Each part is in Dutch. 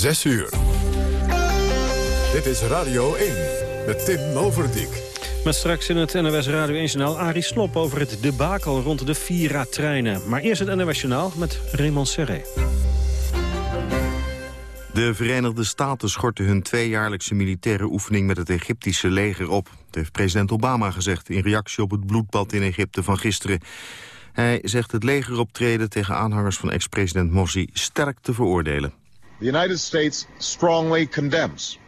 6 uur. Dit is Radio 1 met Tim Overdijk. Met straks in het NOS Radio 1-journaal Arie Slop over het debakel rond de Vira-treinen. Maar eerst het NOS-journaal met Raymond Serré. De Verenigde Staten schorten hun tweejaarlijkse militaire oefening met het Egyptische leger op. Dat heeft president Obama gezegd in reactie op het bloedbad in Egypte van gisteren. Hij zegt het legeroptreden tegen aanhangers van ex-president Morsi sterk te veroordelen. The United States strongly condemns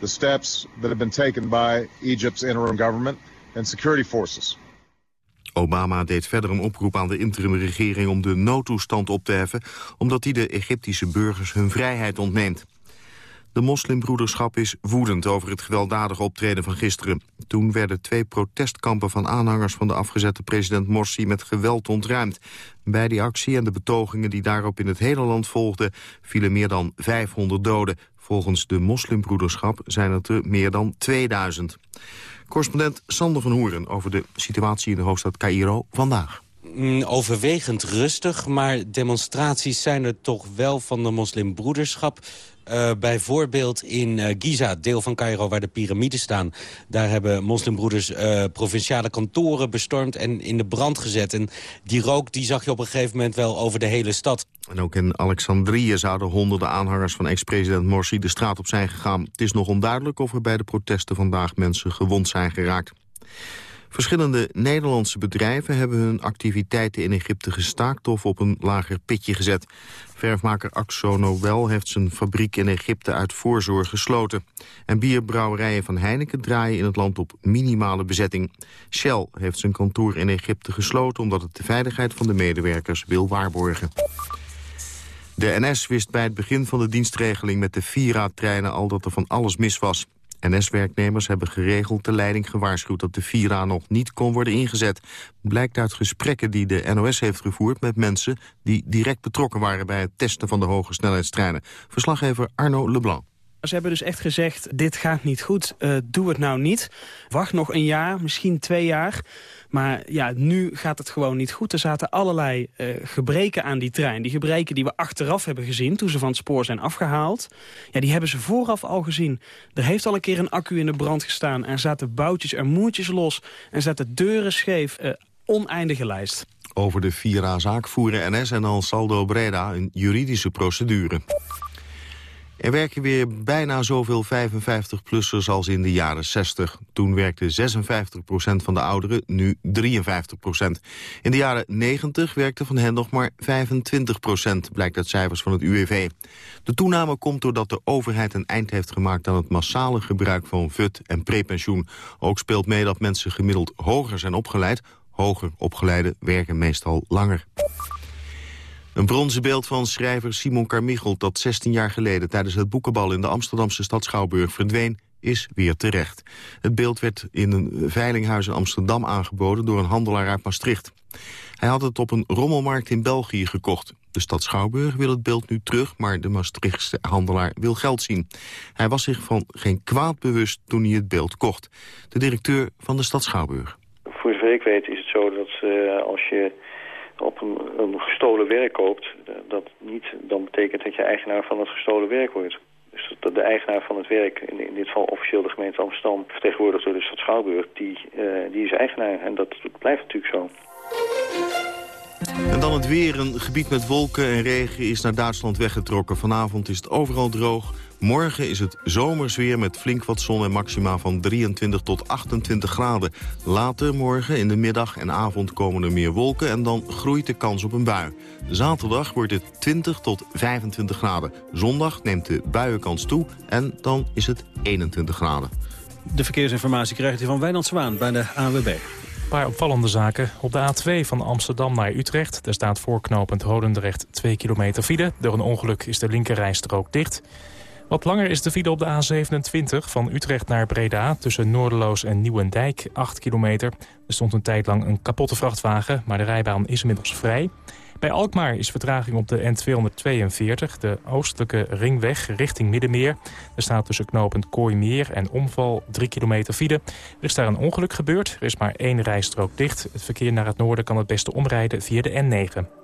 the steps that have been taken by Egypt's interim government and security forces. Obama deed verder een oproep aan de interimregering om de noodtoestand op te heffen... omdat die de Egyptische burgers hun vrijheid ontneemt. De moslimbroederschap is woedend over het gewelddadige optreden van gisteren. Toen werden twee protestkampen van aanhangers van de afgezette president Morsi met geweld ontruimd. Bij die actie en de betogingen die daarop in het hele land volgden... vielen meer dan 500 doden. Volgens de moslimbroederschap zijn het er meer dan 2000. Correspondent Sander van Hoeren over de situatie in de hoofdstad Cairo vandaag. Mm, overwegend rustig, maar demonstraties zijn er toch wel van de moslimbroederschap. Uh, bijvoorbeeld in uh, Giza, deel van Cairo waar de piramides staan. Daar hebben moslimbroeders uh, provinciale kantoren bestormd en in de brand gezet. En die rook die zag je op een gegeven moment wel over de hele stad. En ook in Alexandrië zouden honderden aanhangers van ex-president Morsi de straat op zijn gegaan. Het is nog onduidelijk of er bij de protesten vandaag mensen gewond zijn geraakt. Verschillende Nederlandse bedrijven hebben hun activiteiten in Egypte gestaakt of op een lager pitje gezet. Verfmaker Axo Nobel heeft zijn fabriek in Egypte uit voorzorg gesloten. En bierbrouwerijen van Heineken draaien in het land op minimale bezetting. Shell heeft zijn kantoor in Egypte gesloten omdat het de veiligheid van de medewerkers wil waarborgen. De NS wist bij het begin van de dienstregeling met de Vira-treinen al dat er van alles mis was. NS-werknemers hebben geregeld de leiding gewaarschuwd dat de Vira nog niet kon worden ingezet. Blijkt uit gesprekken die de NOS heeft gevoerd met mensen die direct betrokken waren bij het testen van de hoge snelheidstreinen. Verslaggever Arno Leblanc. Ze hebben dus echt gezegd, dit gaat niet goed, uh, doe het nou niet. Wacht nog een jaar, misschien twee jaar. Maar ja, nu gaat het gewoon niet goed. Er zaten allerlei uh, gebreken aan die trein. Die gebreken die we achteraf hebben gezien toen ze van het spoor zijn afgehaald. Ja, die hebben ze vooraf al gezien. Er heeft al een keer een accu in de brand gestaan. Er zaten boutjes en moertjes los. En zaten deuren scheef. Uh, oneindige lijst. Over de Vira-zaak voeren NS en Ansaldo Breda een juridische procedure. Er werken weer bijna zoveel 55-plussers als in de jaren 60. Toen werkte 56% van de ouderen, nu 53% In de jaren 90 werkte van hen nog maar 25% blijkt uit cijfers van het UWV. De toename komt doordat de overheid een eind heeft gemaakt... aan het massale gebruik van VUT en prepensioen. Ook speelt mee dat mensen gemiddeld hoger zijn opgeleid. Hoger opgeleiden werken meestal langer. Een bronzen beeld van schrijver Simon Carmichel... dat 16 jaar geleden tijdens het boekenbal in de Amsterdamse stad Schouwburg verdween is weer terecht. Het beeld werd in een veilinghuis in Amsterdam aangeboden door een handelaar uit Maastricht. Hij had het op een rommelmarkt in België gekocht. De stad Schouwburg wil het beeld nu terug, maar de Maastrichtse handelaar wil geld zien. Hij was zich van geen kwaad bewust toen hij het beeld kocht. De directeur van de stad Schouwburg. Voor zover ik weet is het zo dat uh, als je op een, gestolen werk koopt, eh, dat niet dan betekent dat je eigenaar van het gestolen werk wordt. Dus dat de eigenaar van het werk, in, in dit geval officieel de gemeente Amsterdam, vertegenwoordigd door de stad Schouwburg, die, uh, die is eigenaar. En dat blijft natuurlijk zo. En dan het weer. Een gebied met wolken en regen is naar Duitsland weggetrokken. Vanavond is het overal droog. Morgen is het zomers weer met flink wat zon en maxima van 23 tot 28 graden. Later morgen in de middag en avond komen er meer wolken en dan groeit de kans op een bui. Zaterdag wordt het 20 tot 25 graden. Zondag neemt de buienkans toe en dan is het 21 graden. De verkeersinformatie krijgt u van Wijnand Zwaan bij de ANWB. Een paar opvallende zaken. Op de A2 van Amsterdam naar Utrecht. Daar staat voorknopend Hodendrecht 2 kilometer file. Door een ongeluk is de linkerrijstrook dicht. Wat langer is de file op de A27 van Utrecht naar Breda... tussen Noorderloos en Nieuwendijk, 8 kilometer. Er stond een tijd lang een kapotte vrachtwagen, maar de rijbaan is inmiddels vrij. Bij Alkmaar is vertraging op de N242, de oostelijke ringweg richting Middenmeer. Er staat tussen knooppunt Kooimeer en Omval 3 kilometer file. Er is daar een ongeluk gebeurd, er is maar één rijstrook dicht. Het verkeer naar het noorden kan het beste omrijden via de N9.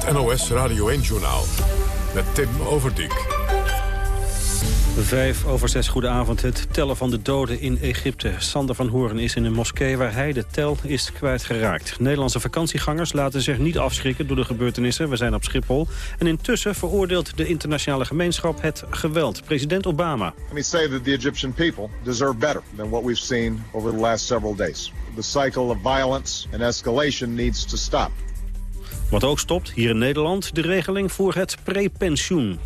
Het NOS Radio 1-journaal met Tim Overdijk. Vijf over zes, goedenavond. Het tellen van de doden in Egypte. Sander van Hoorn is in een moskee waar hij de tel is kwijtgeraakt. Nederlandse vakantiegangers laten zich niet afschrikken door de gebeurtenissen. We zijn op Schiphol. En intussen veroordeelt de internationale gemeenschap het geweld. President Obama. Let me say that the Egyptian people deserve better than what we've seen over the last several days. The cycle of violence and escalation needs to stop. Wat ook stopt, hier in Nederland, de regeling voor het prepensioen.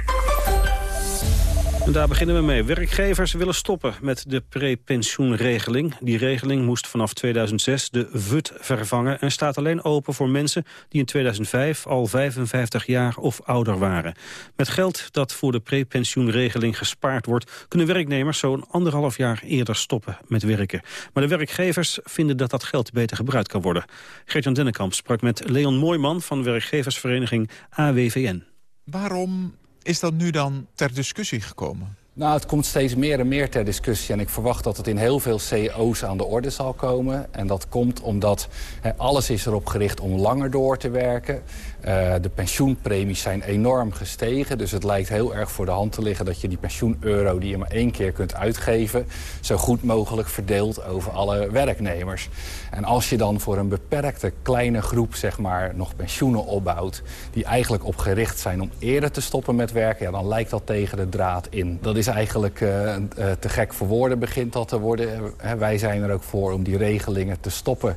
En daar beginnen we mee. Werkgevers willen stoppen met de prepensioenregeling. Die regeling moest vanaf 2006 de VUT vervangen... en staat alleen open voor mensen die in 2005 al 55 jaar of ouder waren. Met geld dat voor de prepensioenregeling gespaard wordt... kunnen werknemers zo'n anderhalf jaar eerder stoppen met werken. Maar de werkgevers vinden dat dat geld beter gebruikt kan worden. Gert-Jan Dennekamp sprak met Leon Mooijman van werkgeversvereniging AWVN. Waarom is dat nu dan ter discussie gekomen? Nou, het komt steeds meer en meer ter discussie. En ik verwacht dat het in heel veel CO's aan de orde zal komen. En dat komt omdat alles is erop gericht om langer door te werken. Uh, de pensioenpremies zijn enorm gestegen. Dus het lijkt heel erg voor de hand te liggen dat je die pensioeneuro... die je maar één keer kunt uitgeven... zo goed mogelijk verdeelt over alle werknemers. En als je dan voor een beperkte kleine groep zeg maar, nog pensioenen opbouwt... die eigenlijk op gericht zijn om eerder te stoppen met werken... Ja, dan lijkt dat tegen de draad in. Dat is eigenlijk uh, uh, te gek voor woorden begint dat te worden. wij zijn er ook voor om die regelingen te stoppen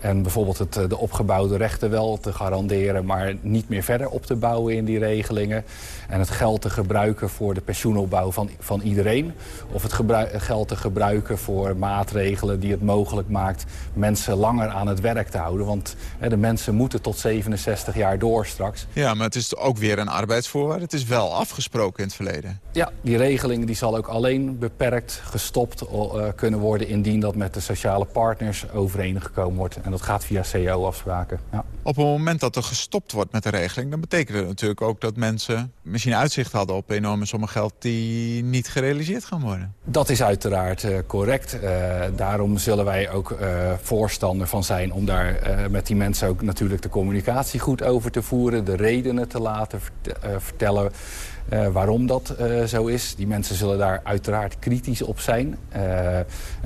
en bijvoorbeeld het, eh, de opgebouwde rechten wel te garanderen... maar niet meer verder op te bouwen in die regelingen. En het geld te gebruiken voor de pensioenopbouw van, van iedereen. Of het geld te gebruiken voor maatregelen die het mogelijk maakt... mensen langer aan het werk te houden. Want hè, de mensen moeten tot 67 jaar door straks. Ja, maar het is ook weer een arbeidsvoorwaarde. Het is wel afgesproken in het verleden. Ja, die regeling die zal ook alleen beperkt gestopt uh, kunnen worden... indien dat met de sociale partners overeengekomen wordt. En dat gaat via CO-afspraken. Ja. Op het moment dat er gestopt wordt met de regeling... dan betekent het natuurlijk ook dat mensen misschien uitzicht hadden... op enorme sommen geld die niet gerealiseerd gaan worden. Dat is uiteraard uh, correct. Uh, daarom zullen wij ook uh, voorstander van zijn... om daar met die mensen ook natuurlijk de communicatie goed over te voeren... de redenen te laten vertellen... Uh, waarom dat uh, zo is. Die mensen zullen daar uiteraard kritisch op zijn. Uh,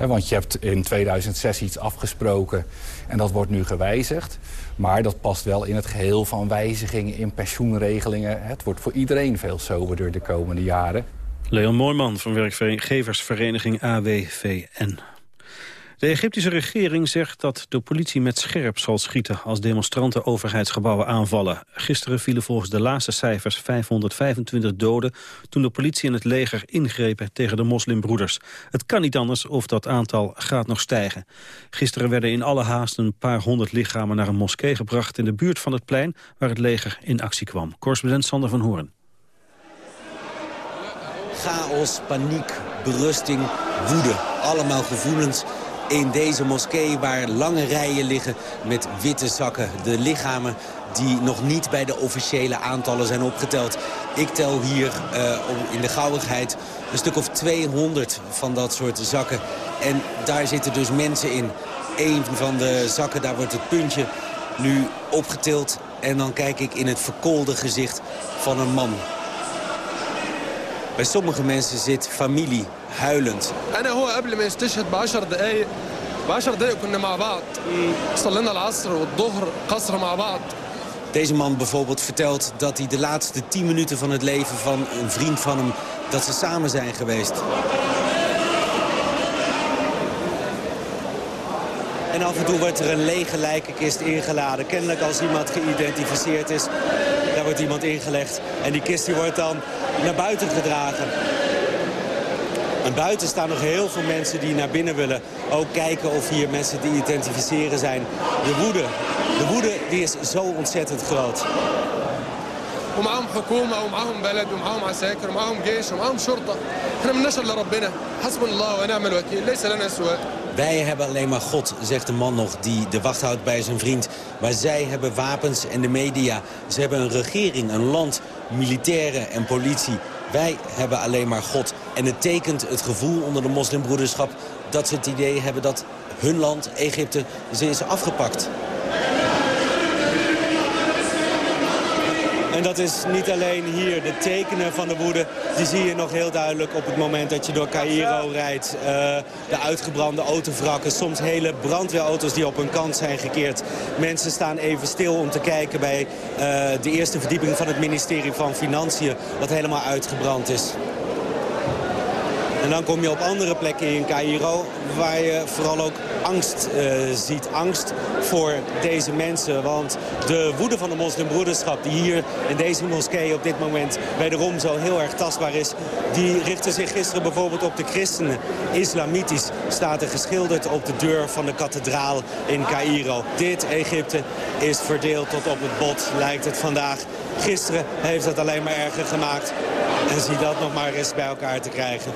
want je hebt in 2006 iets afgesproken en dat wordt nu gewijzigd. Maar dat past wel in het geheel van wijzigingen in pensioenregelingen. Het wordt voor iedereen veel soberder de komende jaren. Leon Mooijman van werkgeversvereniging AWVN. De Egyptische regering zegt dat de politie met scherp zal schieten... als demonstranten overheidsgebouwen aanvallen. Gisteren vielen volgens de laatste cijfers 525 doden... toen de politie en het leger ingrepen tegen de moslimbroeders. Het kan niet anders of dat aantal gaat nog stijgen. Gisteren werden in alle haast een paar honderd lichamen... naar een moskee gebracht in de buurt van het plein... waar het leger in actie kwam. Correspondent Sander van Hoorn. Chaos, paniek, berusting, woede. Allemaal gevoelens in deze moskee waar lange rijen liggen met witte zakken. De lichamen die nog niet bij de officiële aantallen zijn opgeteld. Ik tel hier uh, in de gauwigheid een stuk of 200 van dat soort zakken. En daar zitten dus mensen in. Een van de zakken, daar wordt het puntje nu opgetild. En dan kijk ik in het verkoolde gezicht van een man. Bij sommige mensen zit familie huilend. Deze man bijvoorbeeld vertelt dat hij de laatste 10 minuten van het leven van een vriend van hem... dat ze samen zijn geweest. En af en toe wordt er een lege lijkenkist ingeladen. Kennelijk als iemand geïdentificeerd is, daar wordt iemand ingelegd. En die kist die wordt dan naar buiten gedragen. En buiten staan nog heel veel mensen die naar binnen willen. Ook kijken of hier mensen te identificeren zijn. De woede, de woede die is zo ontzettend groot. ومعاهم حكومه ومعاهم بلد ومعاهم عساكر ومعاهم جيش ومعاهم شرطه احنا مالناش الا ربنا حسبنا الله ونعم الوكيل ليس لنا سواه Wij hebben alleen maar God, zegt de man nog die de wacht houdt bij zijn vriend. Maar zij hebben wapens en de media. Ze hebben een regering, een land, militairen en politie. Wij hebben alleen maar God. En het tekent het gevoel onder de moslimbroederschap... dat ze het idee hebben dat hun land, Egypte, ze is afgepakt. En dat is niet alleen hier. De tekenen van de woede die zie je nog heel duidelijk op het moment dat je door Cairo rijdt. Uh, de uitgebrande autovrakken, soms hele brandweerauto's die op hun kant zijn gekeerd. Mensen staan even stil om te kijken bij uh, de eerste verdieping van het ministerie van Financiën... dat helemaal uitgebrand is. En dan kom je op andere plekken in Cairo waar je vooral ook angst uh, ziet. Angst voor deze mensen. Want de woede van de moslimbroederschap die hier in deze moskee op dit moment bij de Rom zo heel erg tastbaar is. Die richtte zich gisteren bijvoorbeeld op de christenen. Islamitisch staat er geschilderd op de deur van de kathedraal in Cairo. Dit Egypte is verdeeld tot op het bot, lijkt het vandaag. Gisteren heeft het alleen maar erger gemaakt. En zie dat nog maar eens bij elkaar te krijgen.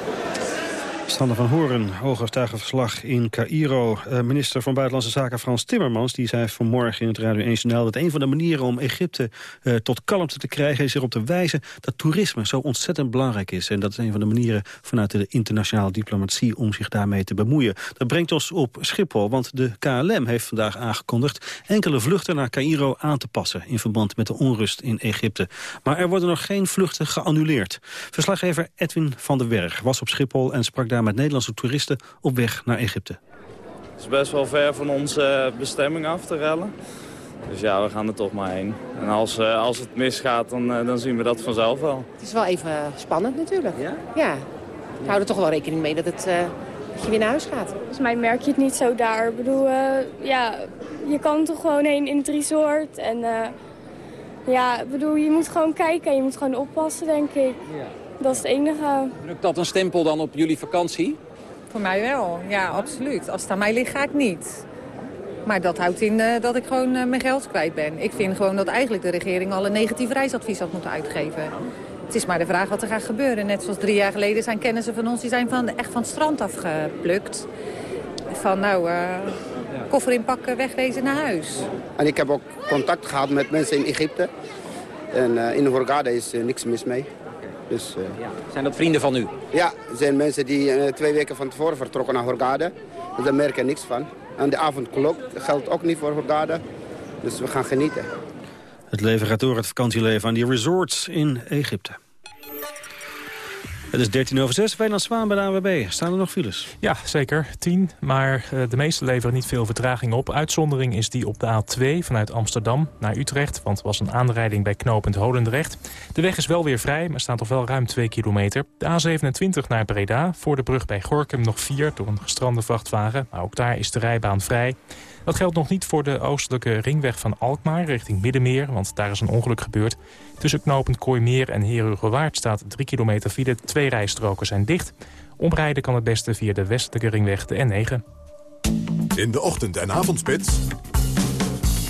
Sander van Horen, hooggetuigenverslag in Cairo. Uh, minister van Buitenlandse Zaken Frans Timmermans... die zei vanmorgen in het Radio 1 Journaal... dat een van de manieren om Egypte uh, tot kalmte te krijgen... is erop te wijzen dat toerisme zo ontzettend belangrijk is. En dat is een van de manieren vanuit de internationale diplomatie... om zich daarmee te bemoeien. Dat brengt ons op Schiphol, want de KLM heeft vandaag aangekondigd... enkele vluchten naar Cairo aan te passen... in verband met de onrust in Egypte. Maar er worden nog geen vluchten geannuleerd. Verslaggever Edwin van der Werg was op Schiphol en sprak daar met Nederlandse toeristen op weg naar Egypte. Het is best wel ver van onze bestemming af te rellen. Dus ja, we gaan er toch maar heen. En als, als het misgaat, dan, dan zien we dat vanzelf wel. Het is wel even spannend natuurlijk. Ja? Ja. We houden toch wel rekening mee dat, het, uh, dat je weer naar huis gaat. Volgens mij merk je het niet zo daar. Ik bedoel, uh, ja, je kan toch gewoon heen in het resort. En uh, ja, ik bedoel, je moet gewoon kijken en je moet gewoon oppassen, denk ik. Ja. Dat is het enige. Drukt dat een stempel dan op jullie vakantie? Voor mij wel, ja, absoluut. Als het aan mij ligt, ga ik niet. Maar dat houdt in uh, dat ik gewoon uh, mijn geld kwijt ben. Ik vind gewoon dat eigenlijk de regering al een negatief reisadvies had moeten uitgeven. Het is maar de vraag wat er gaat gebeuren. Net zoals drie jaar geleden zijn kennissen van ons... die zijn van, echt van het strand afgeplukt. Van nou, uh, koffer inpakken, wegwezen naar huis. En ik heb ook contact gehad met mensen in Egypte. En in Hurghada is niks mis mee. Dus, uh, ja. Zijn dat vrienden van u? Ja, het zijn mensen die uh, twee weken van tevoren vertrokken naar Hurghada. Dus daar merken er niks van. En de avondklok geldt ook niet voor Hurghada. Dus we gaan genieten. Het leven gaat door het vakantieleven aan die resorts in Egypte. Het is 13 over 6. Wijnand Zwaan bij de AWB. Staan er nog files? Ja, zeker. 10. Maar uh, de meeste leveren niet veel vertraging op. Uitzondering is die op de A2 vanuit Amsterdam naar Utrecht. Want er was een aanrijding bij knooppunt Holendrecht. De weg is wel weer vrij, maar staat toch wel ruim 2 kilometer. De A27 naar Breda. Voor de brug bij Gorkum nog 4 door een gestrande vrachtwagen. Maar ook daar is de rijbaan vrij. Dat geldt nog niet voor de oostelijke ringweg van Alkmaar richting Middenmeer, want daar is een ongeluk gebeurd. Tussen knooppunt Kooimeer en Herugewaard staat 3 kilometer file. Twee rijstroken zijn dicht. Omrijden kan het beste via de westelijke ringweg de N9. In de ochtend- en avondspits,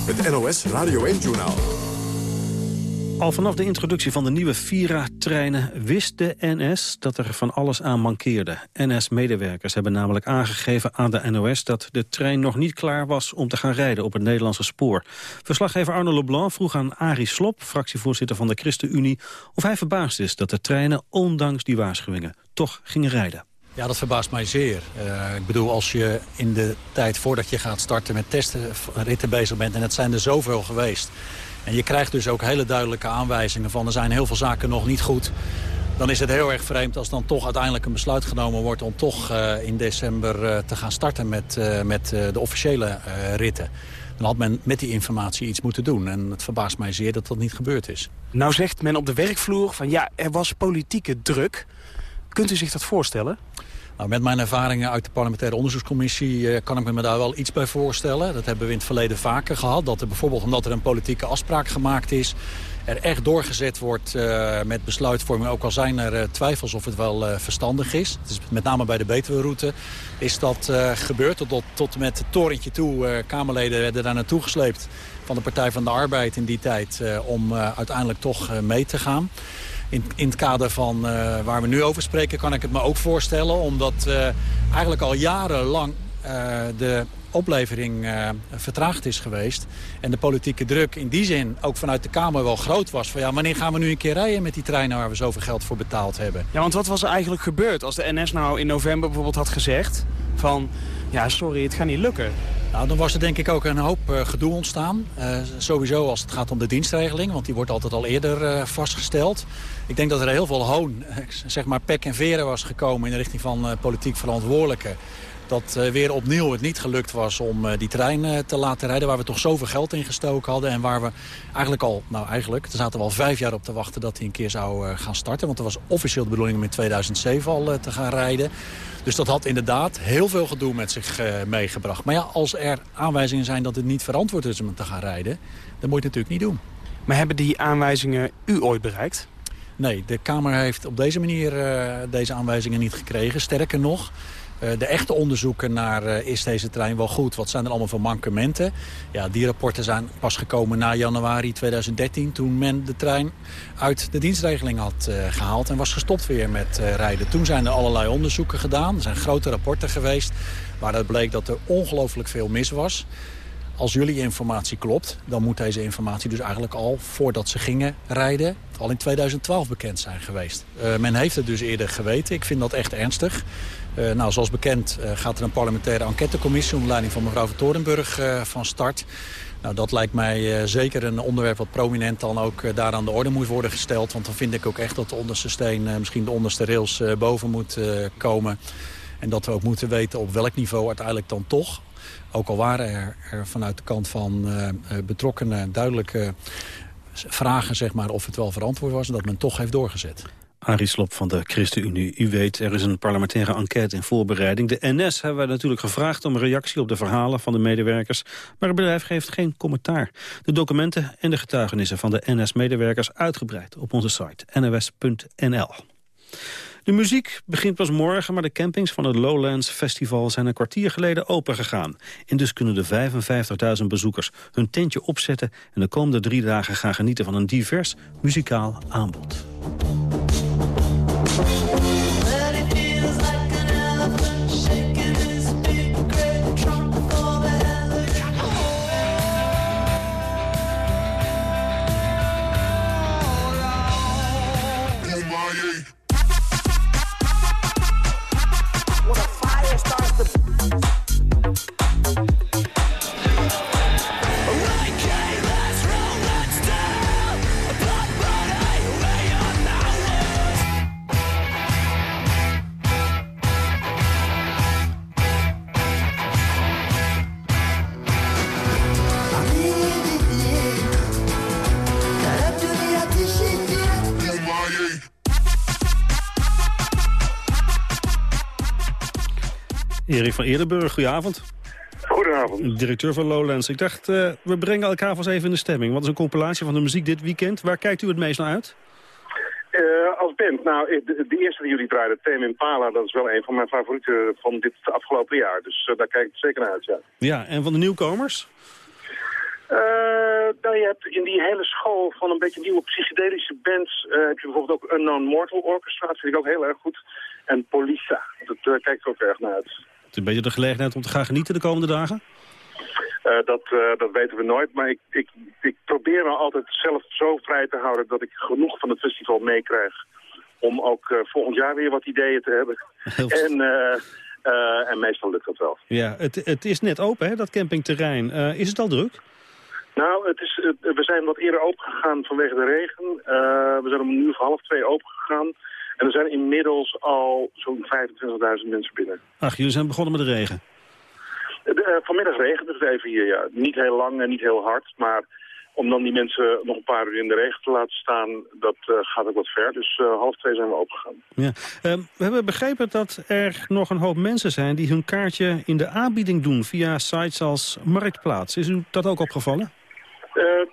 het NOS Radio 1-journaal. Al vanaf de introductie van de nieuwe Vira-treinen wist de NS dat er van alles aan mankeerde. NS-medewerkers hebben namelijk aangegeven aan de NOS dat de trein nog niet klaar was om te gaan rijden op het Nederlandse spoor. Verslaggever Arno Leblanc vroeg aan Arie Slop, fractievoorzitter van de ChristenUnie, of hij verbaasd is dat de treinen, ondanks die waarschuwingen, toch gingen rijden. Ja, dat verbaast mij zeer. Uh, ik bedoel, als je in de tijd voordat je gaat starten met testen, ritten bezig bent... en het zijn er zoveel geweest... En je krijgt dus ook hele duidelijke aanwijzingen van... er zijn heel veel zaken nog niet goed. Dan is het heel erg vreemd als dan toch uiteindelijk een besluit genomen wordt... om toch uh, in december uh, te gaan starten met, uh, met de officiële ritten. Dan had men met die informatie iets moeten doen. En het verbaast mij zeer dat dat niet gebeurd is. Nou zegt men op de werkvloer van ja, er was politieke druk. Kunt u zich dat voorstellen? Nou, met mijn ervaringen uit de parlementaire onderzoekscommissie... kan ik me daar wel iets bij voorstellen. Dat hebben we in het verleden vaker gehad. Dat er bijvoorbeeld omdat er een politieke afspraak gemaakt is er echt doorgezet wordt uh, met besluitvorming. Ook al zijn er uh, twijfels of het wel verstandig is. Met name bij de Betuwe-route is dat gebeurd. Tot, tot met het torentje toe. Kamerleden werden daar naartoe gesleept van de Partij van de Arbeid in die tijd... om uiteindelijk toch mee te gaan. In, in, het kader van waar we nu over spreken kan ik het me ook voorstellen. Omdat eigenlijk al jarenlang de oplevering vertraagd is geweest. En de politieke druk in die zin ook vanuit de Kamer wel groot was. Van ja, wanneer gaan we nu een keer rijden met die treinen waar we zoveel geld voor betaald hebben? Ja, want wat was er eigenlijk gebeurd als de NS nou in november bijvoorbeeld had gezegd van... ja, sorry, het gaat niet lukken. Nou, dan was er denk ik ook een hoop uh, gedoe ontstaan. Uh, sowieso als het gaat om de dienstregeling, want die wordt altijd al eerder uh, vastgesteld. Ik denk dat er heel veel hoon, zeg maar pek en veren was gekomen in de richting van politiek verantwoordelijken dat uh, weer opnieuw het niet gelukt was om uh, die trein uh, te laten rijden... waar we toch zoveel geld in gestoken hadden... en waar we eigenlijk al, nou eigenlijk, er zaten we al vijf jaar op te wachten... dat hij een keer zou gaan starten. Want er was officieel de bedoeling om in 2007 al te gaan rijden. Dus dat had inderdaad heel veel gedoe met zich meegebracht. Maar ja, als er aanwijzingen zijn dat het niet verantwoord is om te gaan rijden... dan moet je het natuurlijk niet doen. Maar hebben die aanwijzingen u ooit bereikt? Nee, de Kamer heeft op deze manier deze aanwijzingen niet gekregen. Sterker nog... Eh, de echte onderzoeken naar uh, is deze trein wel goed? Wat zijn er allemaal voor mankementen? Ja, die rapporten zijn pas gekomen na januari 2013... toen men de trein uit de dienstregeling had uh, gehaald... en was gestopt weer met rijden. Toen zijn er allerlei onderzoeken gedaan. Er zijn grote rapporten geweest waaruit bleek dat er ongelooflijk veel mis was. Als jullie informatie klopt, dan moet deze informatie dus eigenlijk al... voordat ze gingen rijden, al in 2012 bekend zijn geweest. men heeft het dus eerder geweten. Ik vind dat echt ernstig. Uh, nou, zoals bekend uh, gaat er een parlementaire enquêtecommissie... onder leiding van mevrouw van Torenburg uh, van start. Nou, dat lijkt mij zeker een onderwerp wat prominent dan ook daar aan de orde moet worden gesteld. Want dan vind ik ook echt dat de onderste steen, misschien de onderste rails boven moet komen. En dat we ook moeten weten op welk niveau uiteindelijk dan toch... ook al waren er, er vanuit de kant van betrokkenen duidelijke vragen zeg maar, of het wel verantwoord was... en dat men toch heeft doorgezet. Arie Slop van de ChristenUnie. U weet, er is een parlementaire enquête in voorbereiding. De NS hebben we natuurlijk gevraagd om een reactie op de verhalen van de medewerkers. Maar het bedrijf geeft geen commentaar. De documenten en de getuigenissen van de NS-medewerkers uitgebreid op onze site nws.nl. De muziek begint pas morgen, maar de campings van het Lowlands Festival zijn een kwartier geleden opengegaan. En dus kunnen de 55.000 bezoekers hun tentje opzetten en de komende drie dagen gaan genieten van een divers muzikaal aanbod. Thank Erik van Eerdenburg, goedenavond. Goedenavond. Directeur van Lowlands. Ik dacht, uh, we brengen elkaar vast even in de stemming. Wat is een compilatie van de muziek dit weekend? Waar kijkt u het meest naar uit? Uh, als band, nou, de, de, eerste die jullie draaiden, Tame Impala, dat is wel een van mijn favorieten van dit afgelopen jaar. Dus uh, daar kijk ik zeker naar uit, ja. Ja, en van de nieuwkomers? nou, je hebt in die hele school van een beetje nieuwe psychedelische bands... heb je bijvoorbeeld ook Unknown Mortal Orchestra, dat vind ik ook heel erg goed. En Polissa, dat kijk ik ook erg naar uit een beetje de gelegenheid om te gaan genieten de komende dagen? Uh, dat, uh, dat weten we nooit, maar ik, ik, ik probeer me altijd zelf zo vrij te houden dat ik genoeg van het festival meekrijg. Om ook uh, volgend jaar weer wat ideeën te hebben. En, en meestal lukt dat wel. Ja, het, het is net open, hè, dat campingterrein. is het al druk? Nou, het is, we zijn wat eerder open gegaan vanwege de regen. we zijn om een uur of half twee open gegaan. En er zijn inmiddels al zo'n 25.000 mensen binnen. Ach, jullie zijn begonnen met de regen? De, uh, vanmiddag regent het even hier, ja. Niet heel lang en niet heel hard, maar om dan die mensen nog een paar uur in de regen te laten staan, dat uh, gaat ook wat ver. Dus uh, half twee zijn we opgegaan. Ja. Uh, we hebben begrepen dat er nog een hoop mensen zijn die hun kaartje in de aanbieding doen via sites als Marktplaats. Is u dat ook opgevallen?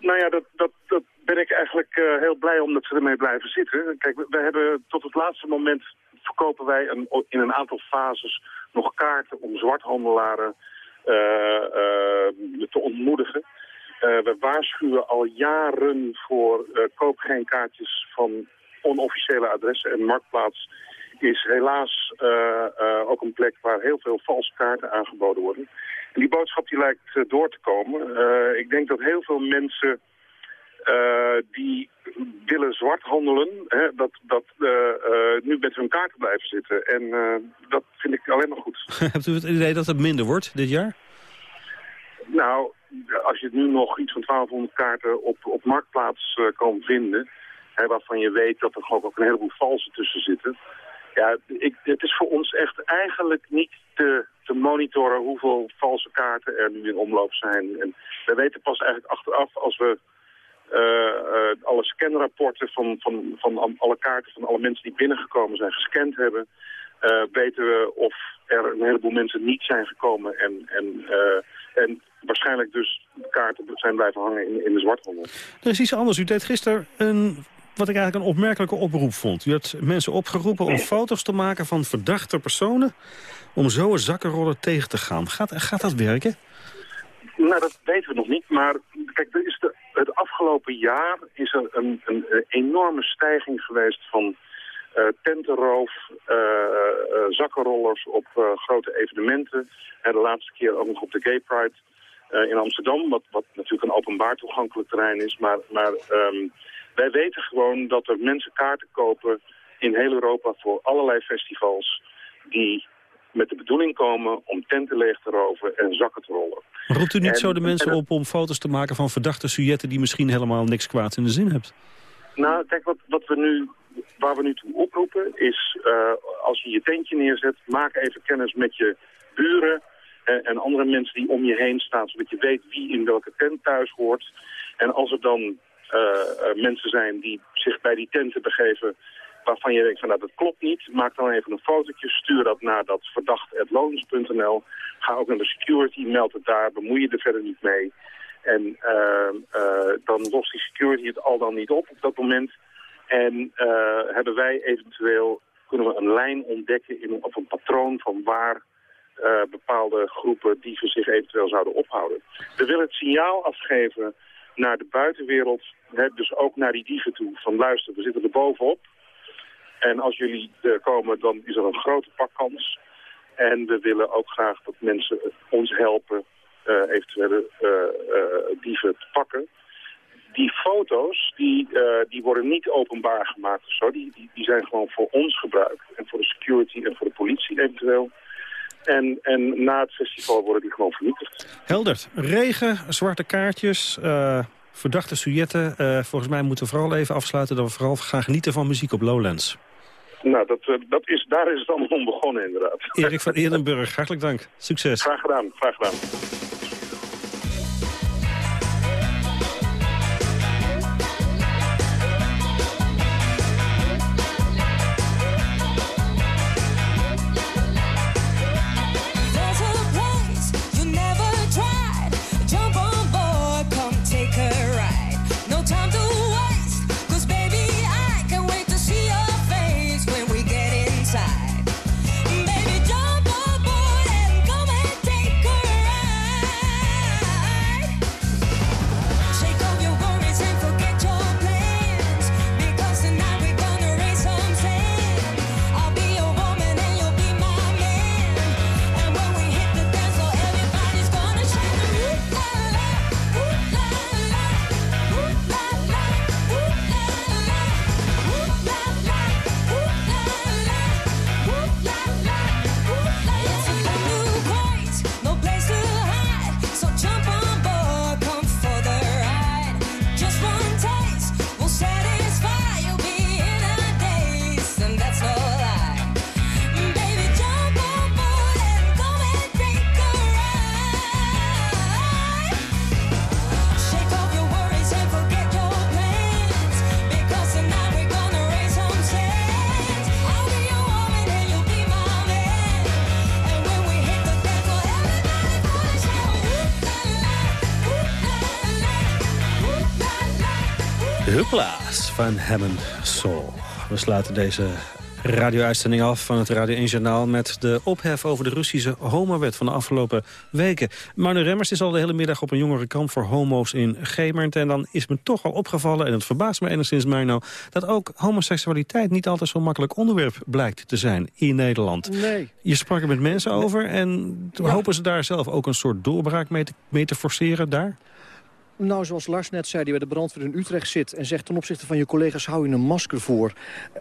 nou ja, dat, dat, dat ben ik eigenlijk heel blij omdat ze ermee blijven zitten. Kijk, we, hebben tot het laatste moment verkopen wij een, in een aantal fases nog kaarten om zwarthandelaren te ontmoedigen. We waarschuwen al jaren voor koop geen kaartjes van onofficiële adressen. En Marktplaats is helaas ook een plek waar heel veel valse kaarten aangeboden worden. En die boodschap die lijkt door te komen. ik denk dat heel veel mensen die willen zwart handelen, hè, dat, dat nu met hun kaarten blijven zitten. En dat vind ik alleen maar goed. Hebt u het idee dat het minder wordt dit jaar? Nou, als je nu nog iets van 1200 kaarten op, op Marktplaats kan vinden... Hè, waarvan je weet dat er ook een heleboel valse tussen zitten... Ja, ik, het is voor ons echt eigenlijk niet te, te monitoren hoeveel valse kaarten er nu in omloop zijn. En we weten pas eigenlijk achteraf als we alle scanrapporten van, van, van alle kaarten van alle mensen die binnengekomen zijn gescand hebben... Uh, weten we of er een heleboel mensen niet zijn gekomen en, en, en waarschijnlijk dus kaarten zijn blijven hangen in, in de zwarthandel. Er is iets anders. U deed gisteren een, wat ik eigenlijk een opmerkelijke oproep vond. U had mensen opgeroepen om foto's te maken van verdachte personen... om zo een zakkenroller tegen te gaan. Gaat, gaat dat werken? Nou, dat weten we nog niet. Maar kijk, er is de, het afgelopen jaar is er een, een, een enorme stijging geweest van... Uh, tentenroof, uh, zakkenrollers op grote evenementen. En de laatste keer ook nog op de Gay Pride in Amsterdam, wat, wat natuurlijk een openbaar toegankelijk terrein is. Maar, maar um, wij weten gewoon dat er mensen kaarten kopen in heel Europa voor allerlei festivals die met de bedoeling komen om tenten leeg te roven en zakken te rollen. roept u niet zo de mensen op om foto's te maken van verdachte sujetten die misschien helemaal niks kwaads in de zin hebben? Nou, kijk, wat, wat we nu, waar we nu toe oproepen is, uh, als je je tentje neerzet, maak even kennis met je buren, en, en, andere mensen die om je heen staan, zodat je weet wie in welke tent thuis hoort. En als er dan uh, uh, mensen zijn die zich bij die tenten begeven waarvan je denkt van nou dat klopt niet, maak dan even een fotootje, stuur dat naar dat verdacht.loons.nl. Ga ook naar de security, meld het daar, bemoei je er verder niet mee. En uh, dan lost die security het al dan niet op op dat moment. En hebben wij eventueel, kunnen we een lijn ontdekken of een patroon van waar uh, bepaalde groepen dieven zich eventueel zouden ophouden. We willen het signaal afgeven naar de buitenwereld, hè, dus ook naar die dieven toe. Van luister, we zitten er bovenop. En als jullie er komen, dan is er een grote pakkans. En we willen ook graag dat mensen ons helpen uh, eventuele uh, dieven te pakken. Die foto's, die, die worden niet openbaar gemaakt zo. Die, die, die zijn gewoon voor ons gebruik. En voor de security en voor de politie eventueel. En, en na het festival worden die gewoon vernietigd. Helder. Regen, zwarte kaartjes, verdachte sujetten. Volgens mij moeten we vooral even afsluiten... dat we vooral gaan genieten van muziek op Lowlands. Nou, dat, uh, dat is, daar is het allemaal om begonnen inderdaad. Erik van Eerdenburg, hartelijk dank. Succes. Graag gedaan, graag gedaan. Van Hammond Soul. We sluiten deze radio-uitzending af van het Radio 1 Journaal... met de ophef over de Russische homowet van de afgelopen weken. Marne Remmers is al de hele middag op een jongerenkamp voor homo's in Gemert. En dan is me toch al opgevallen, en het verbaast me enigszins mij nou... dat ook homoseksualiteit niet altijd zo'n makkelijk onderwerp blijkt te zijn in Nederland. Nee. Je sprak er met mensen over en hopen ze daar zelf ook een soort doorbraak mee te, mee te forceren daar? Nou, zoals Lars net zei, die bij de brandweer in Utrecht zit... en zegt ten opzichte van je collega's, hou je een masker voor.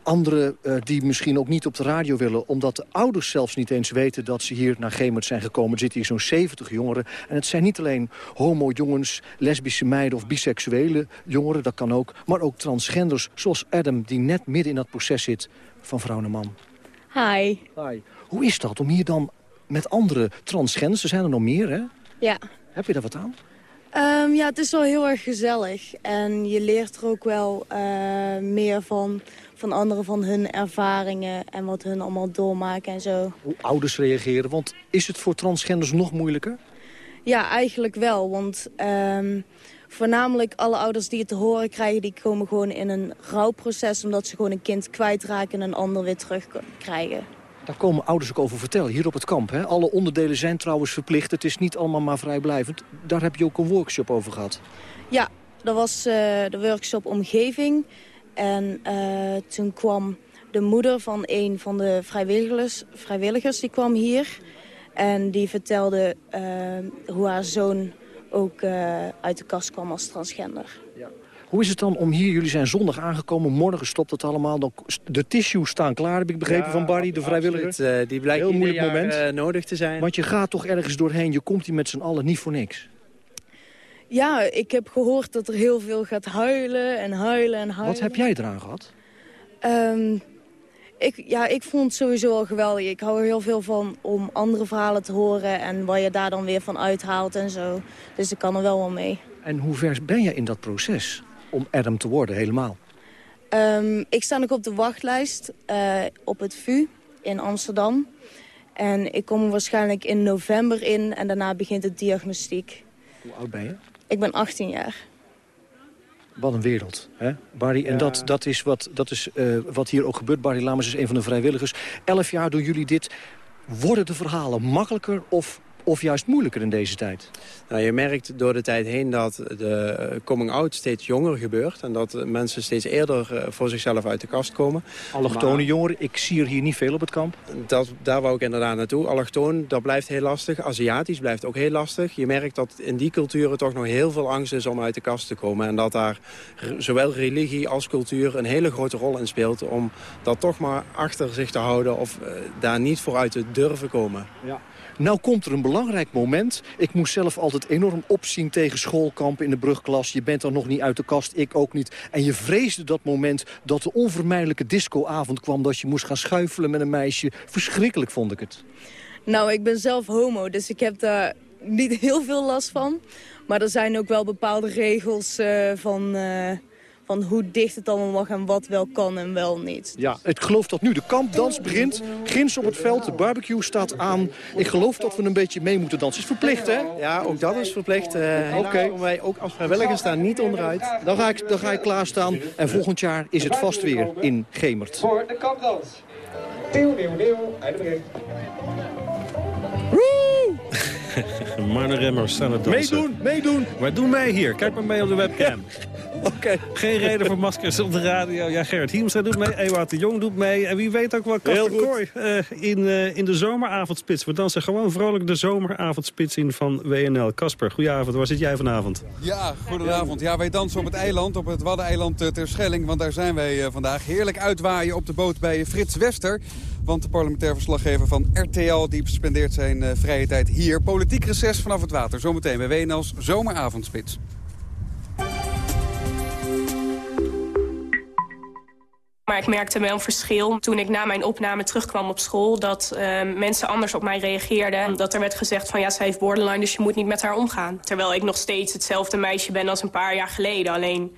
Anderen uh, die misschien ook niet op de radio willen... omdat de ouders zelfs niet eens weten dat ze hier naar Gemert zijn gekomen. Er zitten hier zo'n 70 jongeren. En het zijn niet alleen homo-jongens, lesbische meiden of biseksuele jongeren... dat kan ook, maar ook transgenders, zoals Adam... die net midden in dat proces zit van vrouw naar man. Hi. Hi. Hoe is dat om hier dan met andere transgenders... er zijn er nog meer, hè? Ja. Heb je daar wat aan? Um, ja, het is wel heel erg gezellig. En je leert er ook wel uh, meer van, van anderen, van hun ervaringen... en wat hun allemaal doormaken en zo. Hoe ouders reageren, want is het voor transgenders nog moeilijker? Ja, eigenlijk wel, want um, voornamelijk alle ouders die het te horen krijgen... die komen gewoon in een rouwproces omdat ze gewoon een kind kwijtraken... en een ander weer terugkrijgen. Daar komen ouders ook over vertellen, hier op het kamp. Hè? Alle onderdelen zijn trouwens verplicht. Het is niet allemaal maar vrijblijvend. Daar heb je ook een workshop over gehad. Ja, dat was uh, de workshop Omgeving. En uh, toen kwam de moeder van een van de vrijwilligers, vrijwilligers die kwam hier. En die vertelde uh, hoe haar zoon ook uit de kast kwam als transgender. Ja. Hoe is het dan om hier, jullie zijn zondag aangekomen, morgen stopt het allemaal. Dan, de tissues staan klaar, heb ik begrepen ja, van Barry, de vrijwilliger. Absoluut, uh, die blijkt Heel moeilijk moment. Uh, nodig te zijn. Want je gaat toch ergens doorheen, je komt hier met z'n allen niet voor niks. Ja, ik heb gehoord dat er heel veel gaat huilen en huilen en huilen. Wat heb jij eraan gehad? Um, ik, ja, ik vond het sowieso al geweldig. Ik hou er heel veel van om andere verhalen te horen... en wat je daar dan weer van uithaalt en zo. Dus ik kan er wel wel mee. En hoe ver ben je in dat proces? Om Adam te worden, helemaal? Um, ik sta nog op de wachtlijst uh, op het VU in Amsterdam. En ik kom waarschijnlijk in november in en daarna begint de diagnostiek. Hoe oud ben je? Ik ben 18 jaar. Wat een wereld, hè, Barry? En dat, dat is, wat, dat is uh, wat hier ook gebeurt. Barry Lamers is een van de vrijwilligers. Elf jaar doen jullie dit. Worden de verhalen makkelijker of of juist moeilijker in deze tijd? Nou, je merkt door de tijd heen dat de coming-out steeds jonger gebeurt... en dat mensen steeds eerder voor zichzelf uit de kast komen. Allochtone maar, jongeren, ik zie er hier niet veel op het kamp. Dat, daar wou ik inderdaad naartoe. Allochtoon, dat blijft heel lastig. Aziatisch blijft ook heel lastig. Je merkt dat in die culturen toch nog heel veel angst is om uit de kast te komen. En dat daar zowel religie als cultuur een hele grote rol in speelt... om dat toch maar achter zich te houden of uh, daar niet vooruit te durven komen. Ja. Nou komt er een belangrijk moment. Ik moest zelf altijd enorm opzien tegen schoolkampen in de brugklas. Je bent er nog niet uit de kast, ik ook niet. En je vreesde dat moment dat de onvermijdelijke discoavond kwam... dat je moest gaan schuifelen met een meisje. Verschrikkelijk vond ik het. Nou, ik ben zelf homo, dus ik heb daar niet heel veel last van. Maar er zijn ook wel bepaalde regels uh, van... Uh van hoe dicht het allemaal mag en wat wel kan en wel niet. Ja, ik geloof dat nu de kampdans begint. Gins op het veld, de barbecue staat aan. Ik geloof dat we een beetje mee moeten dansen. Is verplicht, hè? Ja, ook dat is verplicht. Uh, Oké. Okay. Wij ook als vrijwilligers staan niet onderuit. Dan ga ik, dan ga ik klaarstaan. En volgend jaar is het vast weer in Gemert. Voor de kampdans. Nieuw, nieuw, nieuw. Begin. Marne Remmers aan het dansen. Meedoen, meedoen. Maar doe mee hier. Kijk maar mee op de webcam. Oké. Okay. Geen reden voor maskers op de radio. Ja, Gerrit Hiemstra doet mee, Ewout de Jong doet mee. En wie weet ook wel Kasper Kooi uh, in, uh, in de zomeravondspits. We dansen gewoon vrolijk de zomeravondspits in van WNL. Kasper, goedenavond. Waar zit jij vanavond? Ja, goedenavond. Ja, wij dansen op het eiland, op het Waddeneiland uh, Terschelling. Want daar zijn wij vandaag. Heerlijk uitwaaien op de boot bij Frits Wester. De parlementair verslaggever van RTL die spendeert zijn uh, vrije tijd hier. Politiek reces vanaf het water. Zometeen bij WNL's Zomeravondspits. Maar ik merkte wel een verschil toen ik na mijn opname terugkwam op school... dat uh, mensen anders op mij reageerden. Dat er werd gezegd van ja, zij heeft borderline, dus je moet niet met haar omgaan. Terwijl ik nog steeds hetzelfde meisje ben als een paar jaar geleden. Alleen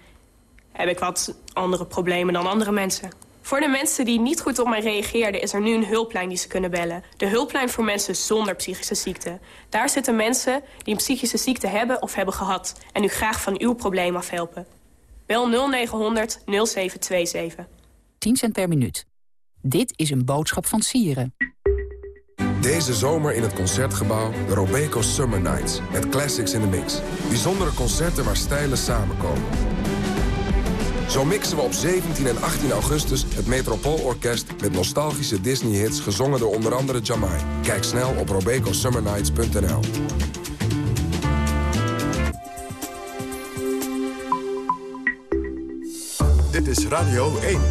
heb ik wat andere problemen dan andere mensen. Voor de mensen die niet goed op mij reageerden... is er nu een hulplijn die ze kunnen bellen. De hulplijn voor mensen zonder psychische ziekte. Daar zitten mensen die een psychische ziekte hebben of hebben gehad... en u graag van uw probleem afhelpen. Bel 0900 0727. 10 cent per minuut. Dit is een boodschap van Sieren. Deze zomer in het Concertgebouw de Robeco Summer Nights. Met classics in the mix. Bijzondere concerten waar stijlen samenkomen. Zo mixen we op 17 en 18 augustus het Metropoolorkest... met nostalgische Disney-hits gezongen door onder andere Jamai. Kijk snel op robecosummernights.nl. Dit is Radio 1,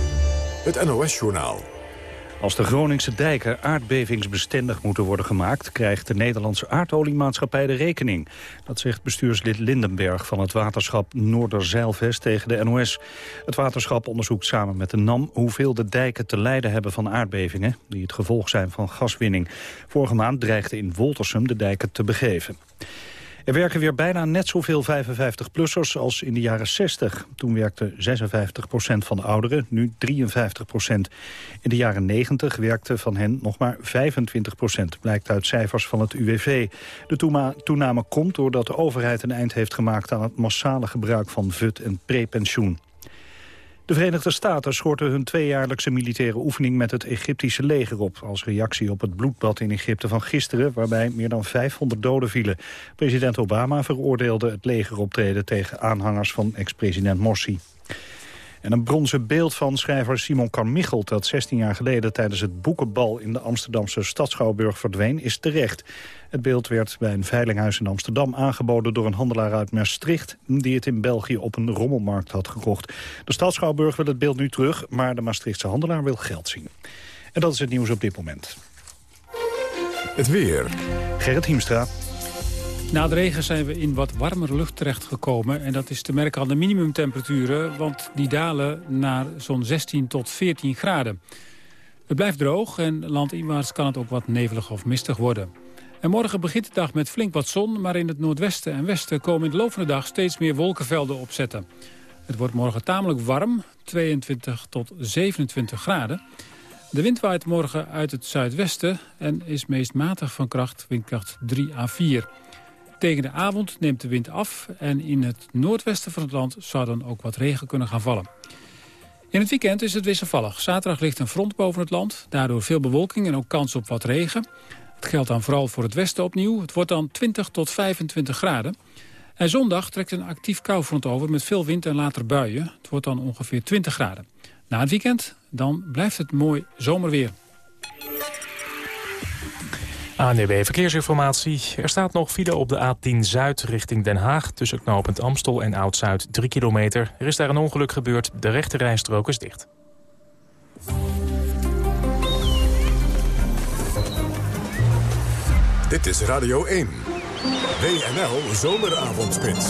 het NOS-journaal. Als de Groningse dijken aardbevingsbestendig moeten worden gemaakt... krijgt de Nederlandse aardoliemaatschappij de rekening. Dat zegt bestuurslid Lindenberg van het waterschap Noorderzeilvest tegen de NOS. Het waterschap onderzoekt samen met de NAM... hoeveel de dijken te lijden hebben van aardbevingen... die het gevolg zijn van gaswinning. Vorige maand dreigde in Woltersum de dijken te begeven. Er werken weer bijna net zoveel 55-plussers als in de jaren 60. Toen werkte 56% van de ouderen, nu 53% In de jaren 90 werkte van hen nog maar 25% blijkt uit cijfers van het UWV. De toename komt doordat de overheid een eind heeft gemaakt... aan het massale gebruik van VUT en prepensioen. De Verenigde Staten schorten hun tweejaarlijkse militaire oefening met het Egyptische leger op. Als reactie op het bloedbad in Egypte van gisteren, waarbij meer dan 500 doden vielen. President Obama veroordeelde het legeroptreden tegen aanhangers van ex-president Morsi. En een bronzen beeld van schrijver Simon Carmichelt... dat 16 jaar geleden tijdens het boekenbal in de Amsterdamse Stadschouwburg verdween... is terecht. Het beeld werd bij een veilinghuis in Amsterdam aangeboden... door een handelaar uit Maastricht... die het in België op een rommelmarkt had gekocht. De Stadschouwburg wil het beeld nu terug... maar de Maastrichtse handelaar wil geld zien. En dat is het nieuws op dit moment. Het weer. Gerrit Hiemstra. Na de regen zijn we in wat warmere lucht terechtgekomen. En dat is te merken aan de minimumtemperaturen. Want die dalen naar zo'n 16 tot 14 graden. Het blijft droog en landinwaarts kan het ook wat nevelig of mistig worden. En morgen begint de dag met flink wat zon. Maar in het noordwesten en westen komen in de loop van de dag steeds meer wolkenvelden opzetten. Het wordt morgen tamelijk warm, 22 tot 27 graden. De wind waait morgen uit het zuidwesten en is meest matig van kracht, windkracht 3 à 4. Tegen de avond neemt de wind af en in het noordwesten van het land zou dan ook wat regen kunnen gaan vallen. In het weekend is het wisselvallig. Zaterdag ligt een front boven het land, daardoor veel bewolking en ook kans op wat regen. Het geldt dan vooral voor het westen opnieuw. Het wordt dan 20 tot 25 graden. En zondag trekt een actief koufront over met veel wind en later buien. Het wordt dan ongeveer 20 graden. Na het weekend dan blijft het mooi zomerweer. ANDB Verkeersinformatie. Er staat nog file op de A10 Zuid richting Den Haag... tussen knooppunt Amstel en Oud-Zuid 3 kilometer. Er is daar een ongeluk gebeurd. De rechte rijstrook is dicht. Dit is Radio 1. WNL Zomeravondspits.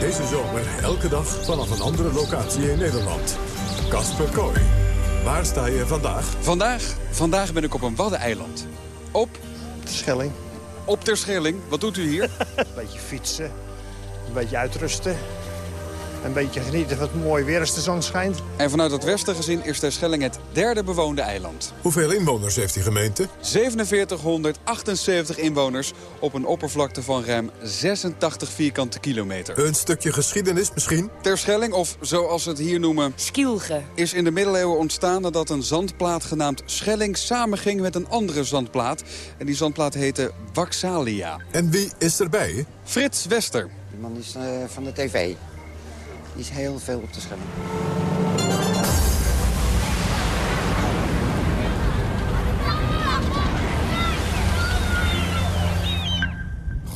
Deze zomer elke dag vanaf een andere locatie in Nederland. Kasper Kooi. Waar sta je vandaag? Vandaag, vandaag ben ik op een waddeneiland. Op? De Schelling. Op ter Schelling. Wat doet u hier? een beetje fietsen. Een beetje uitrusten. Een beetje genieten van het mooie weer als de zon schijnt. En vanuit het westen gezien is Terschelling het derde bewoonde eiland. Hoeveel inwoners heeft die gemeente? 4778 inwoners op een oppervlakte van ruim 86 vierkante kilometer. Een stukje geschiedenis misschien? Terschelling, of zoals ze het hier noemen... Skilge. Is in de middeleeuwen ontstaan nadat een zandplaat genaamd Schelling samenging met een andere zandplaat. En die zandplaat heette Waxalia. En wie is erbij? Frits Wester. Die man is uh, van de tv is heel veel op te schermen.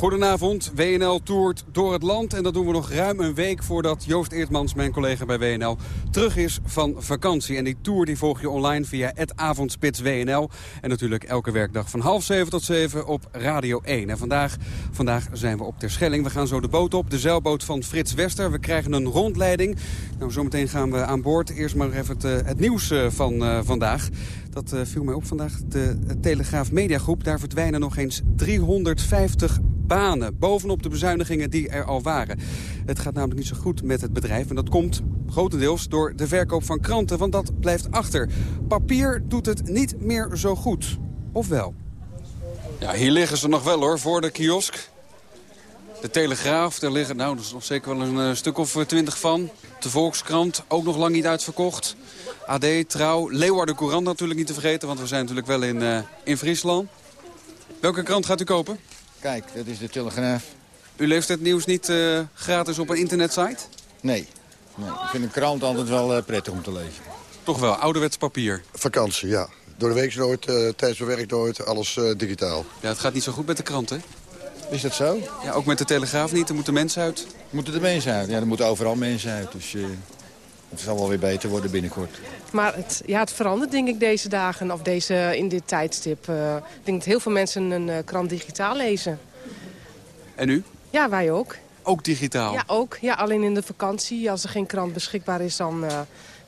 Goedenavond, WNL toert door het land. En dat doen we nog ruim een week voordat Joost Eertmans, mijn collega bij WNL, terug is van vakantie. En die tour die volg je online via het avondspits WNL. En natuurlijk elke werkdag van half zeven tot zeven op Radio 1. En vandaag, vandaag zijn we op Terschelling. We gaan zo de boot op, de zeilboot van Frits Wester. We krijgen een rondleiding. Nou, zometeen gaan we aan boord. Eerst maar even het, eh, nieuws eh, van uh, vandaag. Dat viel mij op vandaag. De Telegraaf Mediagroep, daar verdwijnen nog eens 350 banen. Bovenop de bezuinigingen die er al waren. Het gaat namelijk niet zo goed met het bedrijf. En dat komt grotendeels door de verkoop van kranten. Want dat blijft achter. Papier doet het niet meer zo goed. Of wel? Ja, hier liggen ze nog wel hoor, voor de kiosk. De Telegraaf, daar liggen nou, er is nog zeker wel een stuk of twintig van. De Volkskrant, ook nog lang niet uitverkocht. AD, Trouw, Leeuwarden Courant natuurlijk niet te vergeten... want we zijn natuurlijk wel in, in Friesland. Welke krant gaat u kopen? Kijk, dat is de Telegraaf. U leest het nieuws niet gratis op een internetsite? Nee. nee. Ik vind een krant altijd wel prettig om te lezen. Toch wel, ouderwets papier? Vakantie, ja. Door de week nooit, uh, tijdens mijn werk nooit, alles uh, digitaal. Ja, het gaat niet zo goed met de krant, hè? Is dat zo? Ja, ook met de Telegraaf niet. Er moeten mensen uit. Moeten de mensen uit? Ja, er moeten overal mensen uit. Dus uh, het zal wel weer beter worden binnenkort. Maar het, ja, het verandert denk ik deze dagen, of deze, in dit tijdstip. ik denk dat heel veel mensen een krant digitaal lezen. En u? Ja, wij ook. Ook digitaal? Ja, ook. Ja, alleen in de vakantie. Als er geen krant beschikbaar is, dan...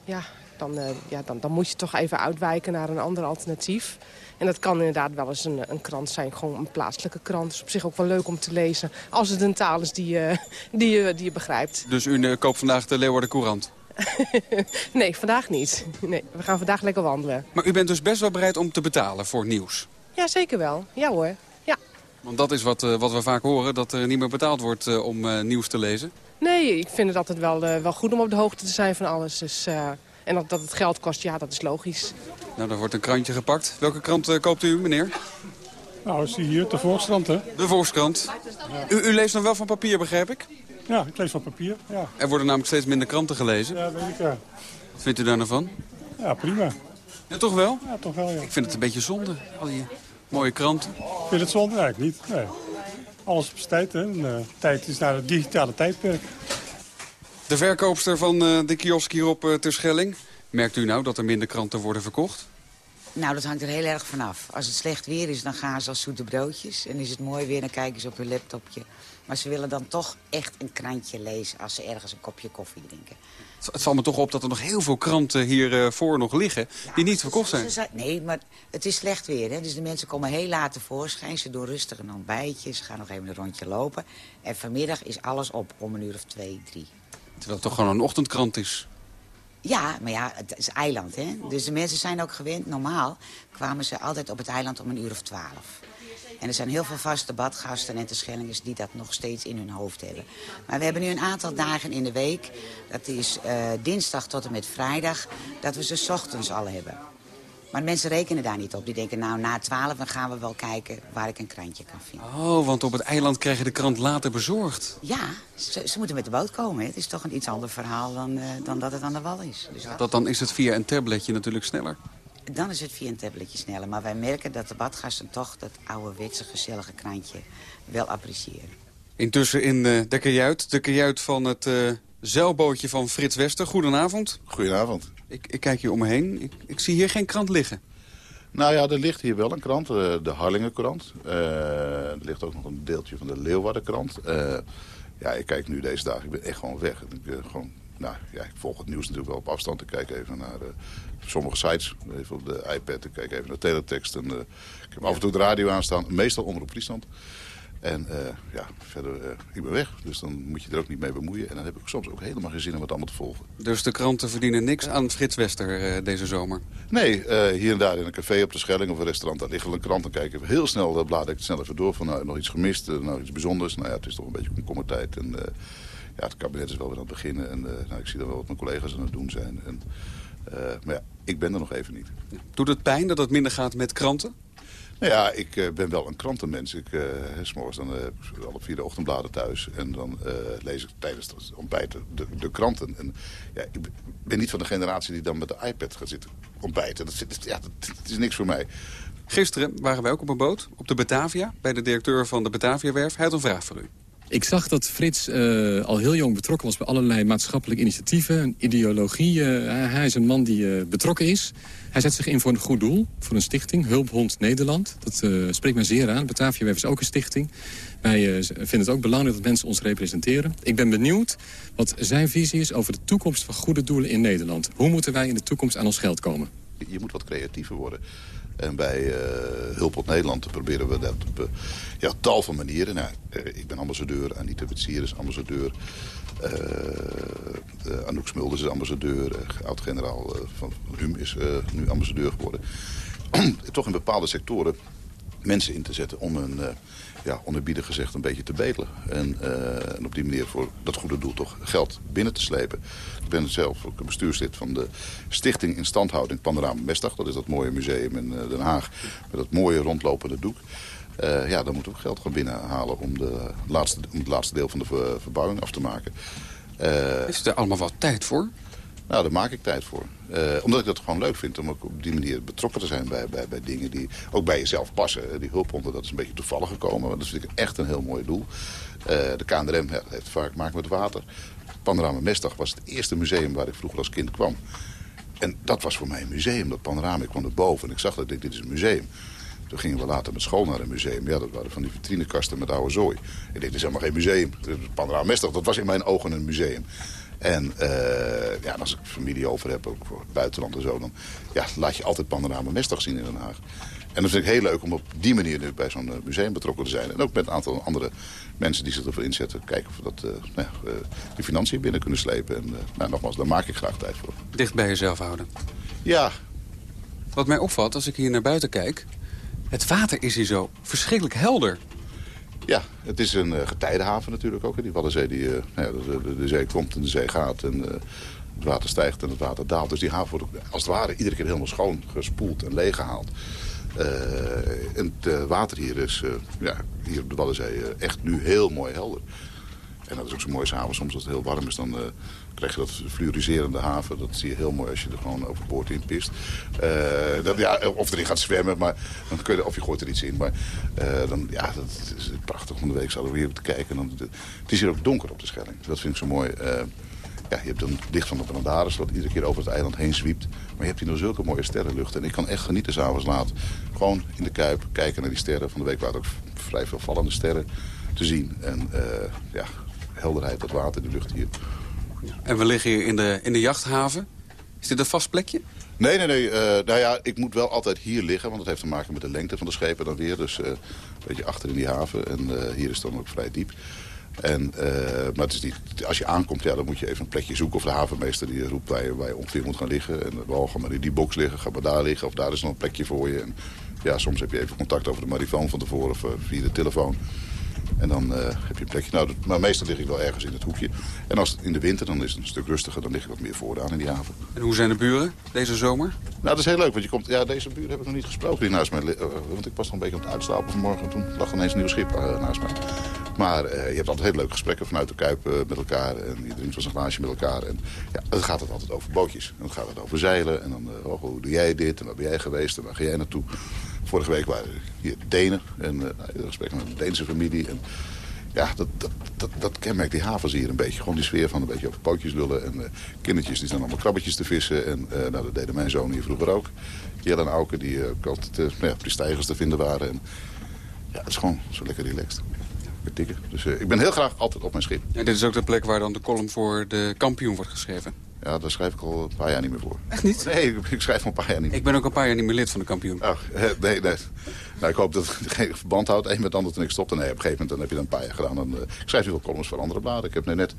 ja, dan, uh, ja, dan, dan moet je toch even uitwijken naar een ander alternatief. En dat kan inderdaad wel eens een, een krant zijn, gewoon een plaatselijke krant. Dat is op zich ook wel leuk om te lezen, als het een taal is die, uh, die, je, die je begrijpt. Dus u uh, koopt vandaag de Leeuwarden Courant? nee, vandaag niet. Nee, we gaan vandaag lekker wandelen. Maar u bent dus best wel bereid om te betalen voor nieuws? Ja, zeker wel. Ja hoor. Ja. Want dat is wat, wat we vaak horen, dat er niet meer betaald wordt om nieuws te lezen? Nee, ik vind het altijd wel, wel goed om op de hoogte te zijn van alles. Dus en dat, dat het geld kost, ja, dat is logisch. Nou, dan wordt een krantje gepakt. Welke krant uh, koopt u, meneer? Nou, is die hier, de Volkskrant, hè? De Volkskrant. U, u, leest nog wel van papier, begrijp ik? Ja, ik lees van papier, ja. Er worden namelijk steeds minder kranten gelezen. Ja, weet ik, ja. Wat vindt u daar nou van? Ja, prima. Ja, toch wel? Ja, toch wel, ja. Ik vind het een beetje zonde, al die mooie kranten. Ik vind het zonde eigenlijk niet, nee. Alles op zijn tijd, hè. En, uh, tijd is naar het digitale tijdperk. De verkoopster van uh, de kiosk hier op uh, Terschelling. Merkt u nou dat er minder kranten worden verkocht? Nou, dat hangt er heel erg vanaf. Als het slecht weer is, dan gaan ze als zoete broodjes. En is het mooi weer, dan kijken ze op hun laptopje. Maar ze willen dan toch echt een krantje lezen als ze ergens een kopje koffie drinken. Het valt me toch op dat er nog heel veel kranten hiervoor uh, nog liggen die niet verkocht zijn. Ze, nee, maar het is slecht weer. Hè? Dus de mensen komen heel laat tevoorschijn. Ze doen rustig een ontbijtje. Ze gaan nog even een rondje lopen. En vanmiddag is alles op om een uur of twee, drie. Terwijl het toch gewoon een ochtendkrant is. Ja, maar ja, het is eiland, hè. Dus de mensen zijn ook gewend. Normaal kwamen ze altijd op het eiland om een uur of twaalf. En er zijn heel veel vaste badgasten en terschellingers die dat nog steeds in hun hoofd hebben. Maar we hebben nu een aantal dagen in de week, dat is uh, dinsdag tot en met vrijdag, dat we ze ochtends al hebben. Maar mensen rekenen daar niet op. Die denken, nou, na twaalf dan gaan we wel kijken waar ik een krantje kan vinden. Oh, want op het eiland krijg je de krant later bezorgd. Ja, ze, ze moeten met de boot komen. Hè. Het is toch een iets ander verhaal dan, uh, dan dat het aan de wal is. Dus dat... Dan is het via een tabletje natuurlijk sneller. Dan is het via een tabletje sneller. Maar wij merken dat de badgasten toch dat ouderwetse gezellige krantje wel appreciëren. Intussen in uh, de kajuit. De kajuit van het uh, zeilbootje van Frits Wester. Goedenavond. Goedenavond. Ik, ik kijk hier om me heen. Ik, ik, zie hier geen krant liggen. Nou ja, er ligt hier wel een krant, uh, de Harlingenkrant. Uh, er ligt ook nog een deeltje van de Leeuwardenkrant. Uh, ja, ik kijk nu deze dagen, ik ben echt gewoon weg. Ik, gewoon, nou, ja, ik volg het nieuws natuurlijk wel op afstand. Ik kijk even naar sommige sites, even op de iPad. Ik kijk even naar teletext. En, ik heb af en toe de radio aanstaan, meestal onder op Friesland. En uh, ja, verder, uh, ik ben weg. Dus dan moet je er ook niet mee bemoeien. En dan heb ik soms ook helemaal geen zin om het allemaal te volgen. Dus de kranten verdienen niks aan Frits Wester uh, deze zomer? Nee, hier en daar in een café op de Schelling of een restaurant. Daar ligt wel een krant. Dan kijk ik even heel snel, blaad ik het snel even door. Van nou, nog iets gemist, nou iets bijzonders. Nou ja, het is toch een beetje komkommertijd. En ja, het kabinet is wel weer aan het beginnen. En nou, ik zie dan wel wat mijn collega's aan het doen zijn. En, maar ja, ik ben er nog even niet. Doet het pijn dat het minder gaat met kranten? Nou ja, ik uh, ben wel een krantenmens. Ik, uh, s'morgens dan heb uh, ik alle vier de ochtendbladen thuis. En dan lees ik tijdens het ontbijten de, de, kranten. En ja, ik ben niet van de generatie die dan met de iPad gaat zitten ontbijten. Dat, ja, dat, dat is niks voor mij. Gisteren waren wij ook op een boot, op de Batavia... bij de directeur van de Bataviawerf. Hij had een vraag voor u. Ik zag dat Frits uh, al heel jong betrokken was bij allerlei maatschappelijke initiatieven, een ideologie. Uh, hij is een man die uh, betrokken is. Hij zet zich in voor een goed doel, voor een stichting, Hulphond Nederland. Dat spreekt mij zeer aan. Bataviaweb is ook een stichting. Wij vinden het ook belangrijk dat mensen ons representeren. Ik ben benieuwd wat zijn visie is over de toekomst van goede doelen in Nederland. Hoe moeten wij in de toekomst aan ons geld komen? Je moet wat creatiever worden. En bij uh, Hulp op Nederland proberen we dat op uh, ja, tal van manieren. Nou, uh, ik ben ambassadeur, Anita Witsier is ambassadeur. Anouk Smulders is ambassadeur. Oud-generaal van HUM is nu ambassadeur geworden. Toch in bepaalde sectoren mensen in te zetten om een, uh, ja, gezegd, een beetje te bedelen. En, uh, en, op die manier voor dat goede doel toch geld binnen te slepen. Ik ben zelf ook bestuurslid van de Stichting Instandhouding Panorama Mestdag. Dat is dat mooie museum in Den Haag met dat mooie rondlopende doek. Ja, dan moeten we geld gaan binnenhalen om, de laatste, om het laatste deel van de ver, verbouwing af te maken. Is er allemaal wat tijd voor? Nou, daar maak ik tijd voor. Uh, omdat ik dat gewoon leuk vind om ook op die manier betrokken te zijn bij, bij, bij dingen die ook bij jezelf passen. Die hulphonden, dat is een beetje toevallig gekomen. Maar dat vind ik echt een heel mooi doel. Uh, de KNRM heeft vaak maken met water. Panorama Mestdag was het eerste museum waar ik vroeger als kind kwam. En dat was voor mij een museum, dat panorama. Ik kwam erboven en ik zag dat dit, dit is een museum. Toen gingen we later met school naar een museum. Ja, dat waren van die vitrinekasten met oude zooi. Ik dit is helemaal geen museum. Panorama Mestdag, dat was in mijn ogen een museum. En uh, ja, als ik familie over heb, ook voor het buitenland en zo... dan ja, laat je altijd Panorama Mestdag zien in Den Haag. En dat vind ik heel leuk om op die manier nu bij zo'n museum betrokken te zijn. En ook met een aantal andere mensen die zich ervoor inzetten. Kijken of we dat, uh, nou, uh, die financiën binnen kunnen slepen. En nou, nogmaals, daar maak ik graag tijd voor. Dicht bij jezelf houden? Ja. Wat mij opvalt als ik hier naar buiten kijk... het water is hier zo verschrikkelijk helder. Ja, het is een uh, getijdenhaven natuurlijk ook. Die Waddenzee, die, uh, nou ja, de, de, de, zee komt en de zee gaat. En uh, het water stijgt en het water daalt. Dus die haven wordt als het ware iedere keer helemaal schoon gespoeld en leeggehaald. en het water hier is ja, hier op de Waddenzee echt nu heel mooi helder. En dat is ook zo mooi s'avonds. Soms als het heel warm is, dan krijg je dat fluoriserende haven. Dat zie je heel mooi als je er gewoon overboord in pist. Uh, dat, ja, of erin gaat zwemmen, maar dan kun je, of je gooit er iets in. Maar uh, dan, ja, dat is prachtig. Van de week zouden we hier te kijken. Dan, het is hier ook donker op de Schelling. Dat vind ik zo mooi. Ja, je hebt dan licht van de Brandaris dat iedere keer over het eiland heen zwiept. Maar je hebt hier nog zulke mooie sterrenlucht. En ik kan echt genieten s'avonds laat. Gewoon in de Kuip, kijken naar die sterren. Van de week waren ook vrij veel vallende sterren te zien. En ja, helderheid, dat water, de lucht hier. En we liggen hier in de, in de jachthaven. Is dit een vast plekje? Nee, nee, nee. Uh, nou ja, ik moet wel altijd hier liggen, want dat heeft te maken met de lengte van de schepen dan weer. Dus uh, een beetje achter in die haven. En uh, hier is het dan ook vrij diep. En, maar het is niet, als je aankomt, ja, dan moet je even een plekje zoeken. Of de havenmeester die roept waar je, waar je ongeveer moet gaan liggen. En wel, ga maar in die box liggen, ga maar daar liggen. Of daar is nog een plekje voor je. En, ja, soms heb je even contact over de marifoon van tevoren of via de telefoon. En dan uh, heb je een plekje. Nou, maar meestal lig ik wel ergens in het hoekje. En als het in de winter, dan is het een stuk rustiger. Dan lig ik wat meer vooraan in die haven. En hoe zijn de buren deze zomer? Nou, dat is heel leuk. Want je komt, ja, deze buren heb ik nog niet gesproken die naast mij uh, Want ik was nog een beetje aan het uitslapen vanmorgen. Toen lag ineens een nieuw schip uh, naast mij. Maar je hebt altijd heel leuke gesprekken vanuit de Kuip met elkaar. En je drinkt wel een glaasje met elkaar. En ja, het gaat het altijd over bootjes. En dan gaat het over zeilen. En dan, oh, hoe doe jij dit? En waar ben jij geweest? En waar ga jij naartoe? Vorige week waren hier Denen. En uh, gesprekken met een Deense familie. En, ja, dat, dat, dat, dat kenmerkt die havens hier een beetje. Gewoon die sfeer van een beetje over pootjes lullen. En uh, kindertjes die staan allemaal krabbetjes te vissen. En uh, nou, dat deden mijn zoon hier vroeger ook. Jelle en Auke die uh, altijd uh, nou die stijgers te vinden waren. En, ja, het is gewoon zo lekker relaxed. Dus ik ben heel graag altijd op mijn schip. En dit is ook de plek waar dan de column voor de kampioen wordt geschreven? Ja, daar schrijf ik al een paar jaar niet meer voor. Echt niet? Nee, ik schrijf al een paar jaar niet meer. Ik ben ook een paar jaar niet meer lid van de kampioen. Ach, nee, nee. Nou, ik hoop dat het geen verband houdt. Een met het ander toen ik stopte. Nee, op een gegeven moment dan heb je dat een paar jaar gedaan. Dan, uh, ik schrijf nu wel columns voor andere bladen. Ik heb net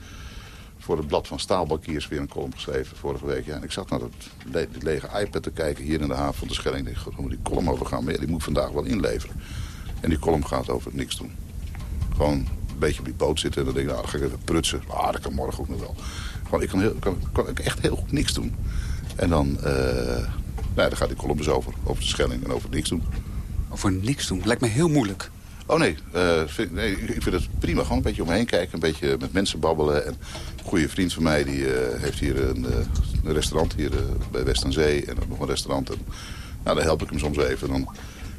voor het blad van Staalbankiers weer een column geschreven vorige week. Ja, en ik zat naar dat le die lege iPad te kijken hier in de haven van de Schelling. Ik dacht, hoe die column over gaan. Maar ja, die moet ik vandaag wel inleveren. En die column gaat over niks doen. Gewoon een beetje op die boot zitten. En dan denk ik, nou, dan ga ik even prutsen. Ah, dat kan morgen ook nog wel. Gewoon, ik kan, heel, kan, kan echt heel goed niks doen. En dan, uh, nou, dan gaat die column dus over. Over de Schelling en over niks doen. Over niks doen? Lijkt me heel moeilijk. Oh nee, uh, vind, nee, ik vind het prima. Gewoon een beetje om me heen kijken. Een beetje met mensen babbelen. En een goede vriend van mij die uh, heeft hier een, een restaurant hier bij West aan Zee. En nog een restaurant. En, nou, dan help ik hem soms even. Dan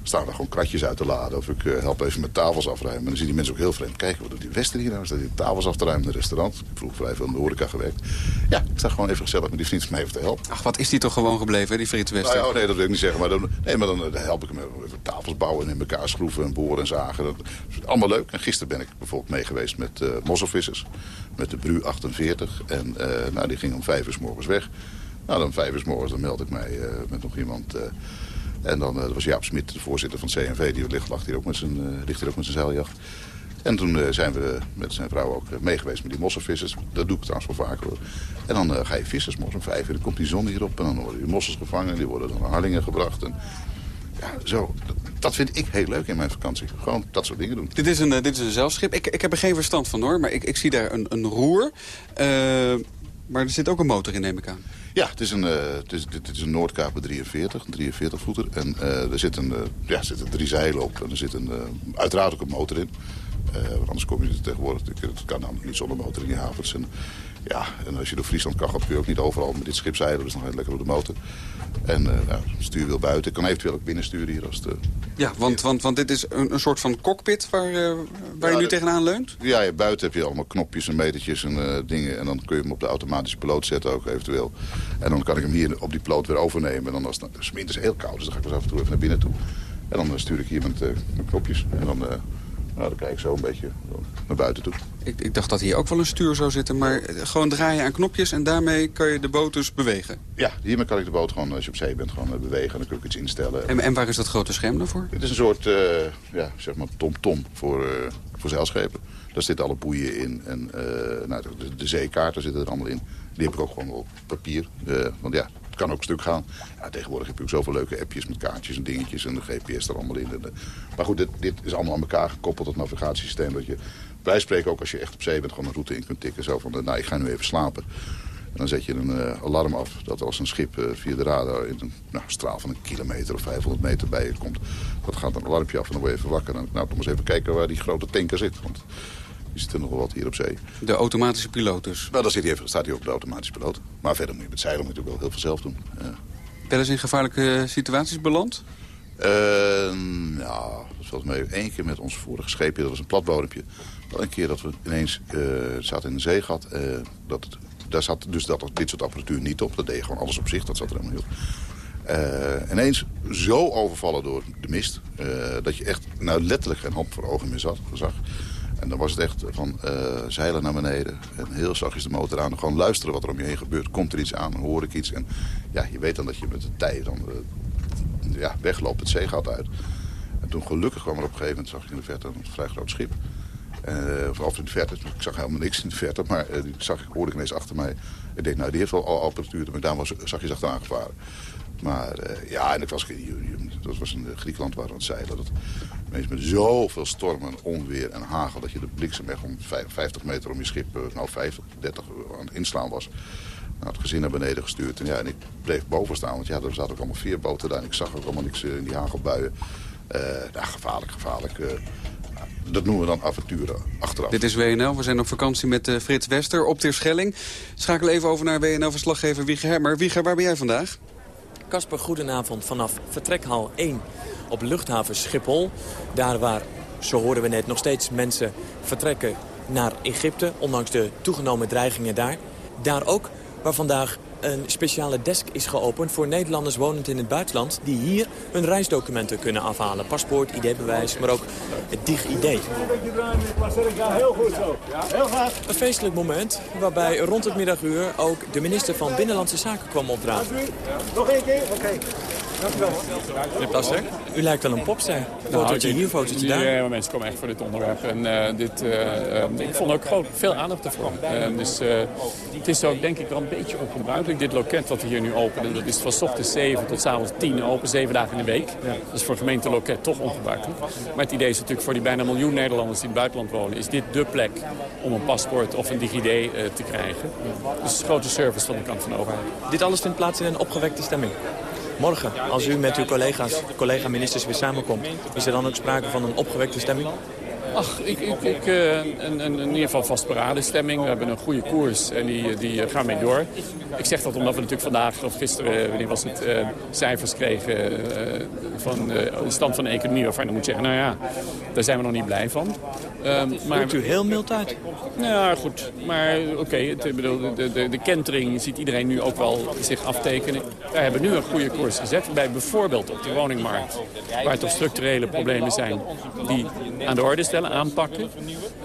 staan er gewoon kratjes uit te laden. Of ik uh, help even met tafels afruimen. En dan zien die mensen ook heel vreemd. Kijken, wat doet die Wester hier nou? Staat die tafels af te ruimen in een restaurant. Ik heb vroeger vrij veel in de horeca gewerkt. Ja, ik sta gewoon even gezellig met die vriend van mij even te helpen. Ach, wat is die toch gewoon gebleven, die Frits Wester? Nou ja, oh, nee, dat wil ik niet zeggen. Maar dan, nee, maar dan, dan help ik hem even tafels bouwen en in elkaar schroeven en boren en zagen. Dat is allemaal leuk. En gisteren ben ik bijvoorbeeld mee geweest met uh, mosselvissers. Met de Bru 48. En uh, nou, die ging om vijf uur s morgens weg. Nou, dan vijf uur s morgens dan meld ik mij met nog iemand... En dan uh, was Jaap Smit, de voorzitter van het CNV, die ligt, lag hier ook met zijn, uh, ligt hier ook met zijn zeiljacht. En toen uh, zijn we met zijn vrouw ook meegeweest met die mosselvissers. Dat doe ik trouwens wel vaker hoor. En dan ga je vissersmos om vijf uur, dan komt die zon hierop en dan worden die mossels gevangen. Die worden dan naar Harlingen gebracht. En Ja, zo. Dat, vind ik heel leuk in mijn vakantie. Gewoon dat soort dingen doen. Dit is een, eh, dit is een zeilschip. Ik, ik heb er geen verstand van hoor, maar ik, ik zie daar een, een roer. Eh, maar er zit ook een motor in, neem ik aan. Ja, het is een, eh, het is, is een Noordkaper 43, een 43 voeter. En eh, er zitten, uh, ja, zitten drie zeilen op en er zit een, uiteraard ook een motor in. want anders kom je tegenwoordig, het kan namelijk niet zonder motor in je havens. En, ja, en als je door Friesland kachelt kun je ook niet overal met dit schip zeilen. Dus nog heel lekker op de motor. En uh, nou, stuur wil buiten. Ik kan eventueel ook binnensturen hier als het... ja, want, want, want dit is een, een soort van cockpit waar, uh, waar je nu tegenaan leunt? Ja, ja, buiten heb je allemaal knopjes en metertjes en uh, dingen. En dan kun je hem op de automatische piloot zetten ook eventueel. En dan kan ik hem hier op die piloot weer overnemen. En dan als het is heel koud, dus dan ga ik wel af en toe even naar binnen toe. En dan stuur ik hier met, met knopjes. En dan nou, dan kijk ik zo een beetje naar buiten toe. Ik, ik, dacht dat hier ook wel een stuur zou zitten, maar gewoon draaien aan knopjes... en daarmee kan je de boot dus bewegen? Ja, hiermee kan ik de boot gewoon, als je op zee bent, gewoon eh, bewegen. En dan kun ik iets instellen. En, en waar is dat grote scherm dan voor? Het is een soort, uh, ja, zeg maar, tom-tom voor, uh, voor zeilschepen. Daar zitten alle boeien in en uh, nou, de, de, zeekaarten zitten er allemaal in. Die heb ik ook gewoon op papier. want ja, kan ook stuk gaan. Ja, tegenwoordig heb je ook zoveel leuke appjes met kaartjes en dingetjes en de GPS er allemaal in. De... Maar goed, dit, dit, is allemaal aan elkaar gekoppeld, het navigatiesysteem. Dat je, wij ook als je echt op zee bent, gewoon een route in kunt tikken. Zo van, nou, ik ga nu even slapen. En dan zet je een uh, alarm af dat als een schip via de radar in een nou, straal van een kilometer of 500 meter bij je komt. Dat gaat een alarmpje af en dan word je even wakker. En nou, dan moet eens even kijken waar die grote tanker zit. Want zit er nog wel wat hier op zee. De automatische piloot dus? Wel, dan zit hij even, staat hij op de automatische piloot. Maar verder moet je met zeilen natuurlijk wel heel veel zelf doen. Ja. Wel eens in gevaarlijke situaties beland? Uh, ja, dat valt mee. Eén keer met ons vorige scheepje, dat was een platbodempje. Wel een keer dat we ineens uh, zaten in een zeegat. Uh, dat het, daar zat dus dat, dit soort apparatuur niet op. Dat deed gewoon alles op zich, dat zat er helemaal niet op. Uh, ineens zo overvallen door de mist... Uh, dat je echt nou, letterlijk geen hand voor ogen meer zat, zag. En dan was het echt van uh, zeilen naar beneden. En heel zachtjes de motor aan. Gewoon luisteren wat er om je heen gebeurt. Komt er iets aan, hoor ik iets. En ja, je weet dan dat je met de tij dan uh, ja, wegloopt het zeegat uit. En toen gelukkig kwam er op een gegeven moment, zag ik in de verte een vrij groot schip. Uh, of in de verte, ik zag helemaal niks in de verte. Maar die zag, hoorde ik ineens achter mij. Ik denk, nou die heeft wel al apparatuur. Maar daar was, zag je achteraan gevaren. Maar uh, ja, en ik was, dat was in Griekenland waar we aan het zeilen. Dat, Met zoveel stormen, onweer en hagel... dat je de bliksem echt om 50 meter om je schip, nou 50, 30 aan het inslaan was. Nou, het gezin naar beneden gestuurd. En, ja, en ik bleef boven staan, want ja, er zaten ook allemaal vier boten daar. En ik zag ook allemaal niks in die hagelbuien. Nou, gevaarlijk, gevaarlijk. Dat noemen we dan avonturen achteraf. Dit is WNL. We zijn op vakantie met Frits Wester op Terschelling. Schakel even over naar WNL-verslaggever Wieger Hermer. Wieger, waar ben jij vandaag? Kasper, goedenavond vanaf vertrekhal 1 op luchthaven Schiphol. Daar waar, zo hoorden we net, nog steeds mensen vertrekken naar Egypte... ondanks de toegenomen dreigingen daar. Daar ook waar vandaag een speciale desk is geopend voor Nederlanders wonend in het buitenland... die hier hun reisdocumenten kunnen afhalen. Paspoort, ID-bewijs, maar ook het DIG-ID. heel goed zo. heel Een feestelijk moment waarbij rond het middaguur ook de minister van Binnenlandse Zaken kwam opdragen. Nog één keer? Oké. Dankjewel. Meneer Plaster, u lijkt wel een popster. Fotootje nou, hier, fotootje daar. Ja, maar mensen komen echt voor dit onderwerp. En uh, dit, uh, uh, ik vond ook gewoon veel aandacht ervoor. dus het is ook denk ik wel een beetje ongebruikelijk. Dit loket wat we hier nu openen, dat is van ochtends 7 tot avonds 10 open, 7 dagen in de week. Ja. Dat is voor gemeente loket toch ongebruikelijk. Maar het idee is natuurlijk voor die bijna miljoen Nederlanders die in het buitenland wonen... is dit dé plek om een paspoort of een DigiD te krijgen. Dus een grote service van de kant van de overheid. Dit alles vindt plaats in een opgewekte stemming? Morgen, als u met uw collega's, collega-ministers weer samenkomt... is er dan ook sprake van een opgewekte stemming? Ach, ik, ik, ik uh, een, een, in ieder geval vastberaden stemming. We hebben een goede koers en die, die gaan mee door. Ik zeg dat omdat we natuurlijk vandaag of gisteren, wanneer was het, uh, cijfers kregen uh, van de stand van de economie. Waarvan je moet zeggen, nou ja, daar zijn we nog niet blij van. Um, maar u heel mild uit. Ja, goed. Maar oké, okay, de, de, de, de kentering ziet iedereen nu ook wel zich aftekenen. Wij hebben nu een goede koers gezet. Bij bijvoorbeeld op de woningmarkt, waar toch structurele problemen zijn die aan de orde stellen, aanpakken.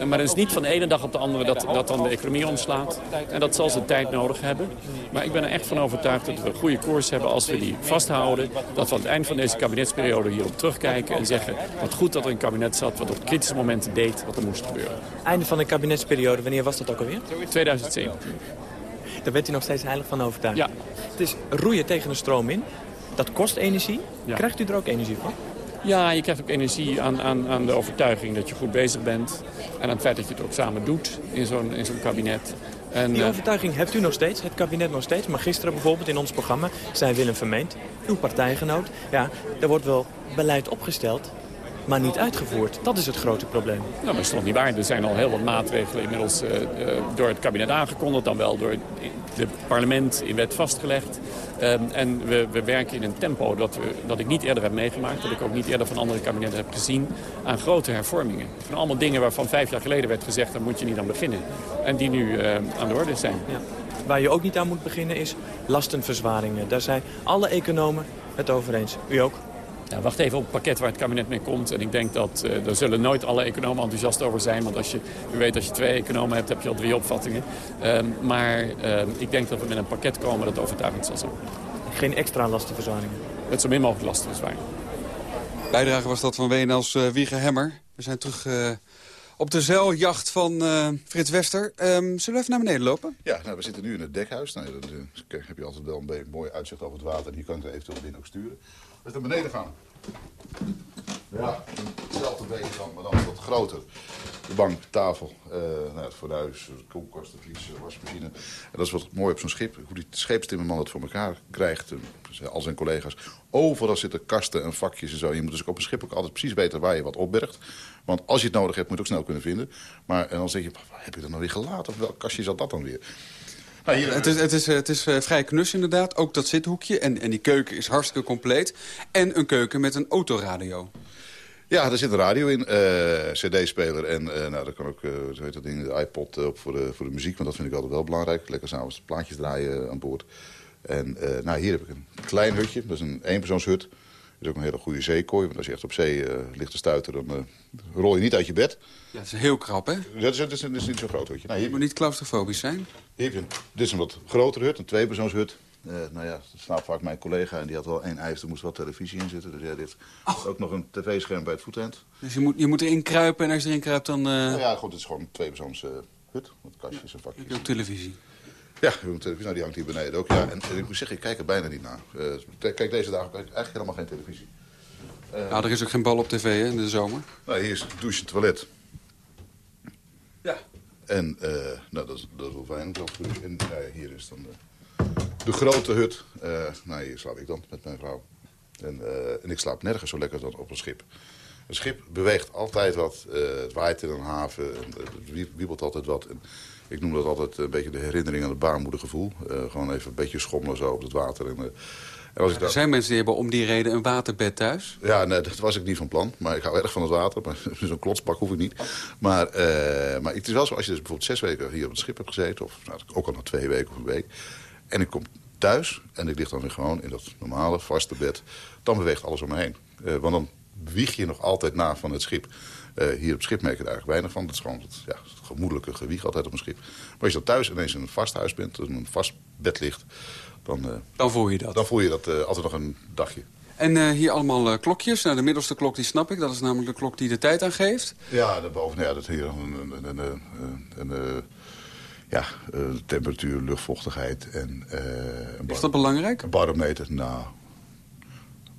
Maar het is niet van de ene dag op de andere dat, dat dan de economie omslaat. En dat zal zijn tijd nodig hebben. Maar ik ben er echt van overtuigd dat we een goede koers hebben als we die vasthouden. Dat we aan het eind van deze kabinetsperiode hierop terugkijken en zeggen... wat goed dat er een kabinet zat, wat op kritische momenten deed wat er moest gebeuren. Einde van de kabinetsperiode, wanneer was dat ook alweer? 2017. Daar bent u nog steeds heilig van overtuigd. Ja. Het is roeien tegen de stroom in. Dat kost energie. Ja. Krijgt u er ook energie van? Ja, je krijgt ook energie aan, aan, aan de overtuiging dat je goed bezig bent. En aan het feit dat je het ook samen doet in zo'n zo'n kabinet. En, Die eh, overtuiging hebt u nog steeds, het kabinet nog steeds. Maar gisteren bijvoorbeeld in ons programma zei Willem Vermeend, uw partijgenoot... ja, er wordt wel beleid opgesteld, maar niet uitgevoerd. Dat is het grote probleem. Nou, maar dat is toch niet waar. Er zijn al heel wat maatregelen inmiddels eh, eh, door het kabinet aangekondigd. Dan wel door het parlement in wet vastgelegd. Ehm, en we, we werken in een tempo dat, we, dat ik niet eerder heb meegemaakt. Dat ik ook niet eerder van andere kabinetten heb gezien. Aan grote hervormingen. Van allemaal dingen waarvan vijf jaar geleden werd gezegd... daar moet je niet aan beginnen. En die nu eh, aan de orde zijn. Ja. Waar je ook niet aan moet beginnen is lastenverzwaringen. Daar zijn alle economen het over eens. U ook? Ja, wacht even op het pakket waar het kabinet mee komt. En ik denk dat uh, er zullen nooit alle economen enthousiast over zijn. Want als je, u weet, als je twee economen hebt, heb je al drie opvattingen. Uh, maar uh, ik denk dat we met een pakket komen dat overtuigend zal zijn. Geen extra lastenverzwaringen? Het zo min mogelijk lastenverzwaringen. Bijdrage was dat van Wenels uh, Wiege Hemmer. We zijn terug op de zeiljacht van Frits Wester. Um, zullen we even naar beneden lopen? Ja, nou, we zitten nu in het dekhuis. Nou, dan heb je altijd wel een mooi uitzicht over het water. Hier kan ik er eventueel binnen ook sturen. We naar beneden gaan. Ja, hetzelfde dan, maar dan wat groter. De bank, tafel, uh, nou, het fornuis, de koelkast, de vlies, wasmachine. En dat is wat mooi op zo'n schip. Hoe die scheepstimmerman het voor elkaar krijgt, al zijn collega's. Overal zitten kasten en vakjes en zo. Je moet dus op een schip ook altijd precies weten waar je wat opbergt. Want als je het nodig hebt, moet je het ook snel kunnen vinden. Maar en dan zeg je, heb je dat nou weer gelaten? Of welk kastje zat dat dan weer? Nou, hier, het is, het is, het is uh, vrij knus inderdaad. Ook dat zithoekje. En, en die keuken is hartstikke compleet. En een keuken met een autoradio. Ja, er zit een radio in, uh, cd-speler en uh, nou, daar kan ook, uh, zo heet dat ding, de iPod op voor de, voor de muziek. Want dat vind ik altijd wel belangrijk. Lekker s'avonds plaatjes draaien aan boord. En nou, hier heb ik een klein hutje, dat is een eenpersoonshut. Is ook een hele goede zeekooi. Want als je echt op zee ligt te stuiten, dan rol je niet uit je bed. Ja, dat is heel krap, hè? Dat is, dat is, dat is niet zo'n groot hutje. Nou. Je moet niet claustrofobisch zijn. Hier heb je een, dit is een wat grotere hut, een tweepersoonshut. Uh, nou ja, dat slaapt vaak mijn collega en die had wel één ijs, er moest wel televisie in zitten. Dus ja, dit oh. ook nog een tv-scherm bij het voetend. Dus je moet, je moet erin kruipen en als je erin kruipt dan... Uh... Nou ja, goed, het is gewoon een tweepersoons uh, hut, met kastjes en vakjes. Heb je ook televisie? Ja, televisie, nou, die hangt hier beneden ook. Ja, en, en ik moet zeggen, ik kijk er bijna niet naar. kijk, deze dagen kijk ik eigenlijk helemaal geen televisie. nou, er is ook geen bal op tv hè, in de zomer. Nou, hier is douche, toilet. Ja. En nou, dat, is, dat is wel fijn. En hier is dan... De grote hut, uh, nou hier slaap ik dan met mijn vrouw. En, uh, en ik slaap nergens zo lekker dan op een schip. Een schip beweegt altijd wat, uh, het waait in een haven, het wiebelt altijd wat. En ik noem dat altijd een beetje de herinnering aan het baarmoedergevoel. gewoon even een beetje schommelen zo op het water. En, en als ik er zijn mensen die hebben om die reden een waterbed thuis? Ja, nee, dat was ik niet van plan. Maar ik hou erg van het water. Maar zo'n klotsbak hoef ik niet. Maar, maar het is wel zo, als je dus bijvoorbeeld zes weken hier op het schip hebt gezeten... of nou, ook al nog twee weken of een week... En ik kom thuis en ik lig dan weer gewoon in dat normale, vaste bed. Dan beweegt alles om me heen. Uh, want dan wieg je nog altijd na van het schip. Uh, hier op schip merk je er eigenlijk weinig van. Dat is gewoon het, ja, het gemoedelijke gewieg altijd op een schip. Maar als je dan thuis ineens in een vast huis bent, dus in een vast bed ligt... Dan, uh, dan voel je dat? Dan voel je dat altijd nog een dagje. En hier allemaal klokjes. Nou, de middelste klok die snap ik. Dat is namelijk de klok die de tijd aangeeft. Ja, daarboven ja, dat hier een... een, een, een ja, uh, temperatuur, luchtvochtigheid en... Is dat belangrijk? Een barometer, nou,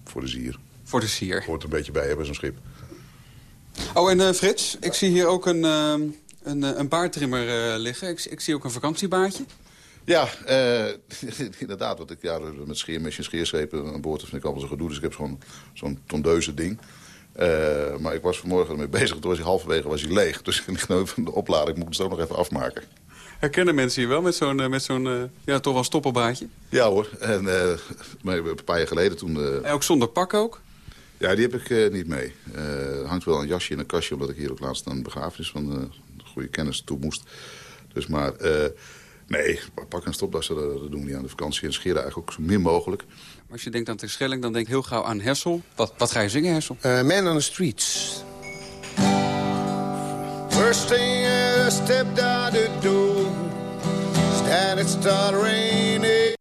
voor de zier. Voor de zier. Hoort een beetje bij hebben, zo'n schip. Oh, en uh, Frits, ik zie hier ook een, een, een baardtrimmer liggen. Ik, ik, zie ook een vakantiebaardje. Ja, inderdaad. Wat ik ja, met scheermesje en scheerschepen aan boord dat vind ik allemaal zo gedoe. Dus ik heb zo'n zo'n tondeuze ding. Uh, maar ik was vanmorgen ermee bezig. Toen was hij halverwege was hij leeg. Dus ik van de oplading moet ik het ook nog even afmaken. Herkennen mensen hier wel met zo'n met zo'n uh, ja, toch wel stoppelbaardje? Ja hoor. En uh, maar een paar jaar geleden toen... En ook zonder pak ook? Ja, die heb ik niet mee. Er hangt wel een jasje in een kastje... omdat ik hier ook laatst aan een begrafenis van een goede kennis toe moest. Dus maar... nee, pak en stopdassen, dat, dat doen we niet aan de vakantie. En scheren eigenlijk ook zo min mogelijk. Als je denkt aan Terschelling, dan denk ik heel gauw aan Hessel. Wat, wat ga je zingen, Hessel? Uh, Man on the Streets. First thing I stepped out the door Started start raining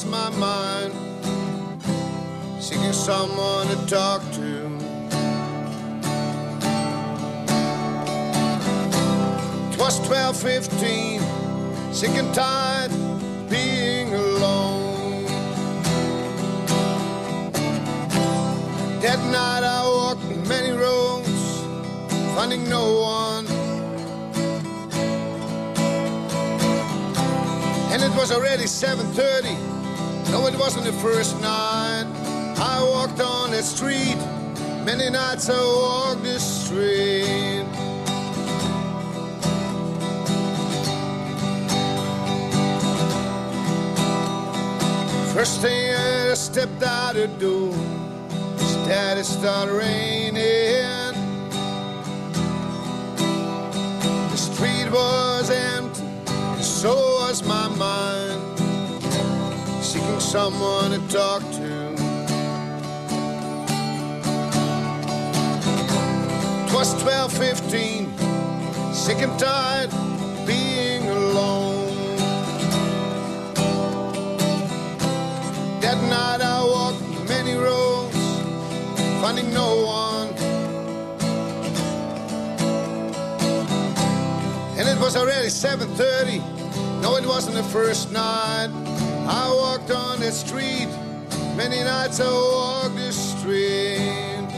Was my mind Seeking someone to talk to 'Twas twelve fifteen, sick and tired being alone. That night I walked many roads, finding no one. And it was already 7.30, no it wasn't the first night. I walked on that street, many nights I walked the street. First thing I stepped out the door, started started raining. The street was empty, and so was my mind, seeking someone to talk to. Twas twelve fifteen, sick and tired being alone. That night I walked many roads, finding no one. And it was already 7.30, no it wasn't the first night. I walked on that street, many nights I walked the street.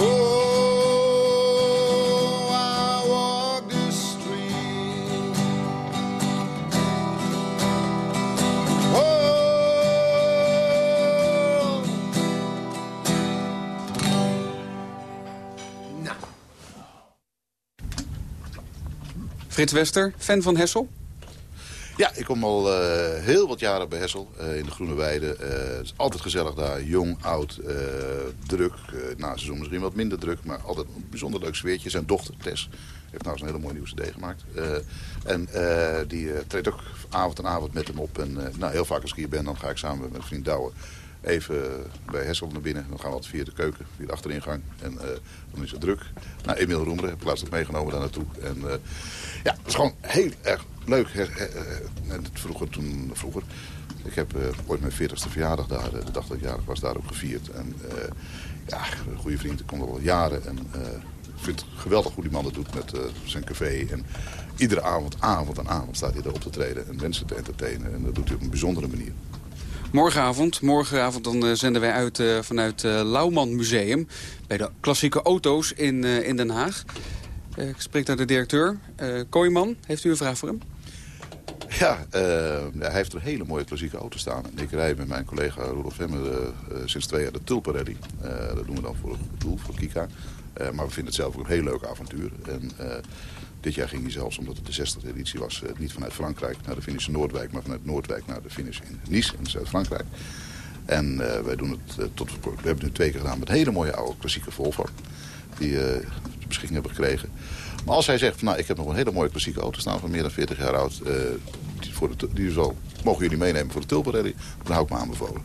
Oh, the. Oh. Frits Wester, fan van Hessel? Ja, ik kom al eh, heel wat jaren bij Hessel eh, in de Groene Weide. Eh, het is altijd gezellig daar, jong, oud, druk. Na seizoen misschien wat minder druk, maar altijd een bijzonder leuk sfeertje. Zijn dochter Tess heeft nou eens een hele mooie nieuwe cd gemaakt. En die treedt ook avond en avond met hem op. En nou, heel vaak als ik hier ben, dan ga ik samen met mijn vriend Douwe even bij Hessel naar binnen. Dan gaan we altijd via de keuken, via de achteringang. En eh, dan is het druk. Nou, Emiel Roemeren heb ik laatst ook meegenomen daar naartoe. En eh, ja, het is gewoon heel erg leuk. En vroeger, toen, vroeger. Ik heb eh, ooit mijn 40ste verjaardag daar, eh, de dag dat ik jarig was, daar ook gevierd. En eh, ja, een goede vriend, ik kom al jaren. En eh, ik vind het geweldig hoe die man dat doet met eh, zijn café. En iedere avond, avond en avond staat hij daar op te treden en mensen te entertainen. En dat doet hij op een bijzondere manier. Morgenavond, morgenavond dan eh, zenden wij uit eh, vanuit het Lauwman Museum... bij de klassieke auto's in, eh, in Den Haag. Eh, ik spreek naar de directeur. Kooiman, heeft u een vraag voor hem? Ja, eh, hij heeft een hele mooie klassieke auto staan. Ik rij met mijn collega Rudolf Hemmer eh, eh, sinds twee jaar de Tulpen Rally. Eh, dat doen we dan voor goed doel, voor Kika. Eh, maar we vinden het zelf ook een heel leuk avontuur. En eh, dit jaar ging hij zelfs, omdat het de 60e editie was... eh, niet vanuit Frankrijk naar de finish in Noordwijk... maar vanuit Noordwijk naar de finish in Nice in Zuid-Frankrijk. En eh, wij doen het eh, tot... We hebben het nu twee keer gedaan met hele mooie oude klassieke Volvo. Die eh ter beschikking hebben gekregen. Maar als hij zegt, van, nou, ik heb nog een hele mooie klassieke auto staan van meer dan 40 jaar oud. die, voor de, die mogen jullie meenemen voor de Tulpenrally? Dan hou ik me aanbevolen.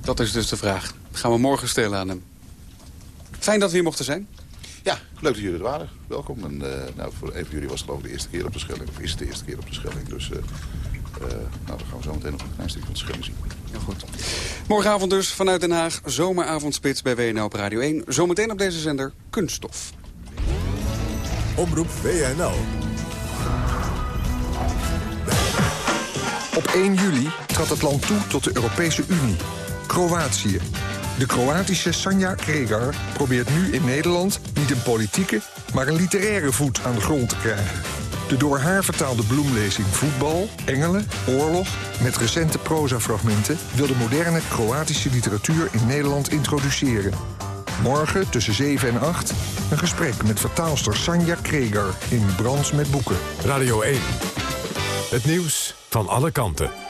Dat is dus de vraag. gaan we morgen stellen aan hem. Fijn dat we hier mochten zijn. Ja, leuk dat jullie er waren. Welkom. En eh, nou, voor een van jullie was het geloof ik de eerste keer op de Schelling. Of is het de eerste keer op de Schelling. Dus eh, eh, nou, dan gaan we zo meteen nog een klein stukje van de Schelling zien. Heel goed. Morgenavond dus vanuit Den Haag. Zomeravondspits bij WNL op Radio 1. Zometeen op deze zender Kunststof. Omroep WNL. Op 1 juli trad het land toe tot de Europese Unie. Kroatië. De Kroatische Sanja Kregar probeert nu in Nederland niet een politieke, maar een literaire voet aan de grond te krijgen. De door haar vertaalde bloemlezing Voetbal, Engelen, Oorlog... met recente prosafragmenten wil de moderne Kroatische literatuur in Nederland introduceren. Morgen tussen 7 en 8 een gesprek met vertaalster Sanja Kregar in Brands met Boeken. Radio 1. Het nieuws van alle kanten.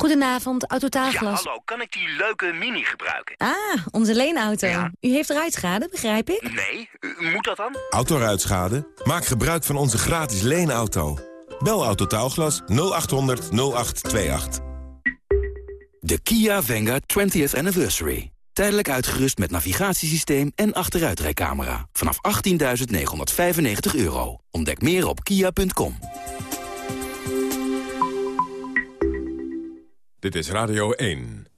Goedenavond, Autotaalglas. Ja, hallo, kan ik die leuke Mini gebruiken? Ah, onze leenauto. U heeft ruitschade, begrijp ik? Nee, u- moet dat dan? Autoruitschade? Maak gebruik van onze gratis leenauto. Bel Autotaalglas 0800 0828. De Kia Venga 20th Anniversary. Tijdelijk uitgerust met navigatiesysteem en achteruitrijcamera. Vanaf 18.995 euro. Ontdek meer op kia.com. Dit is Radio 1.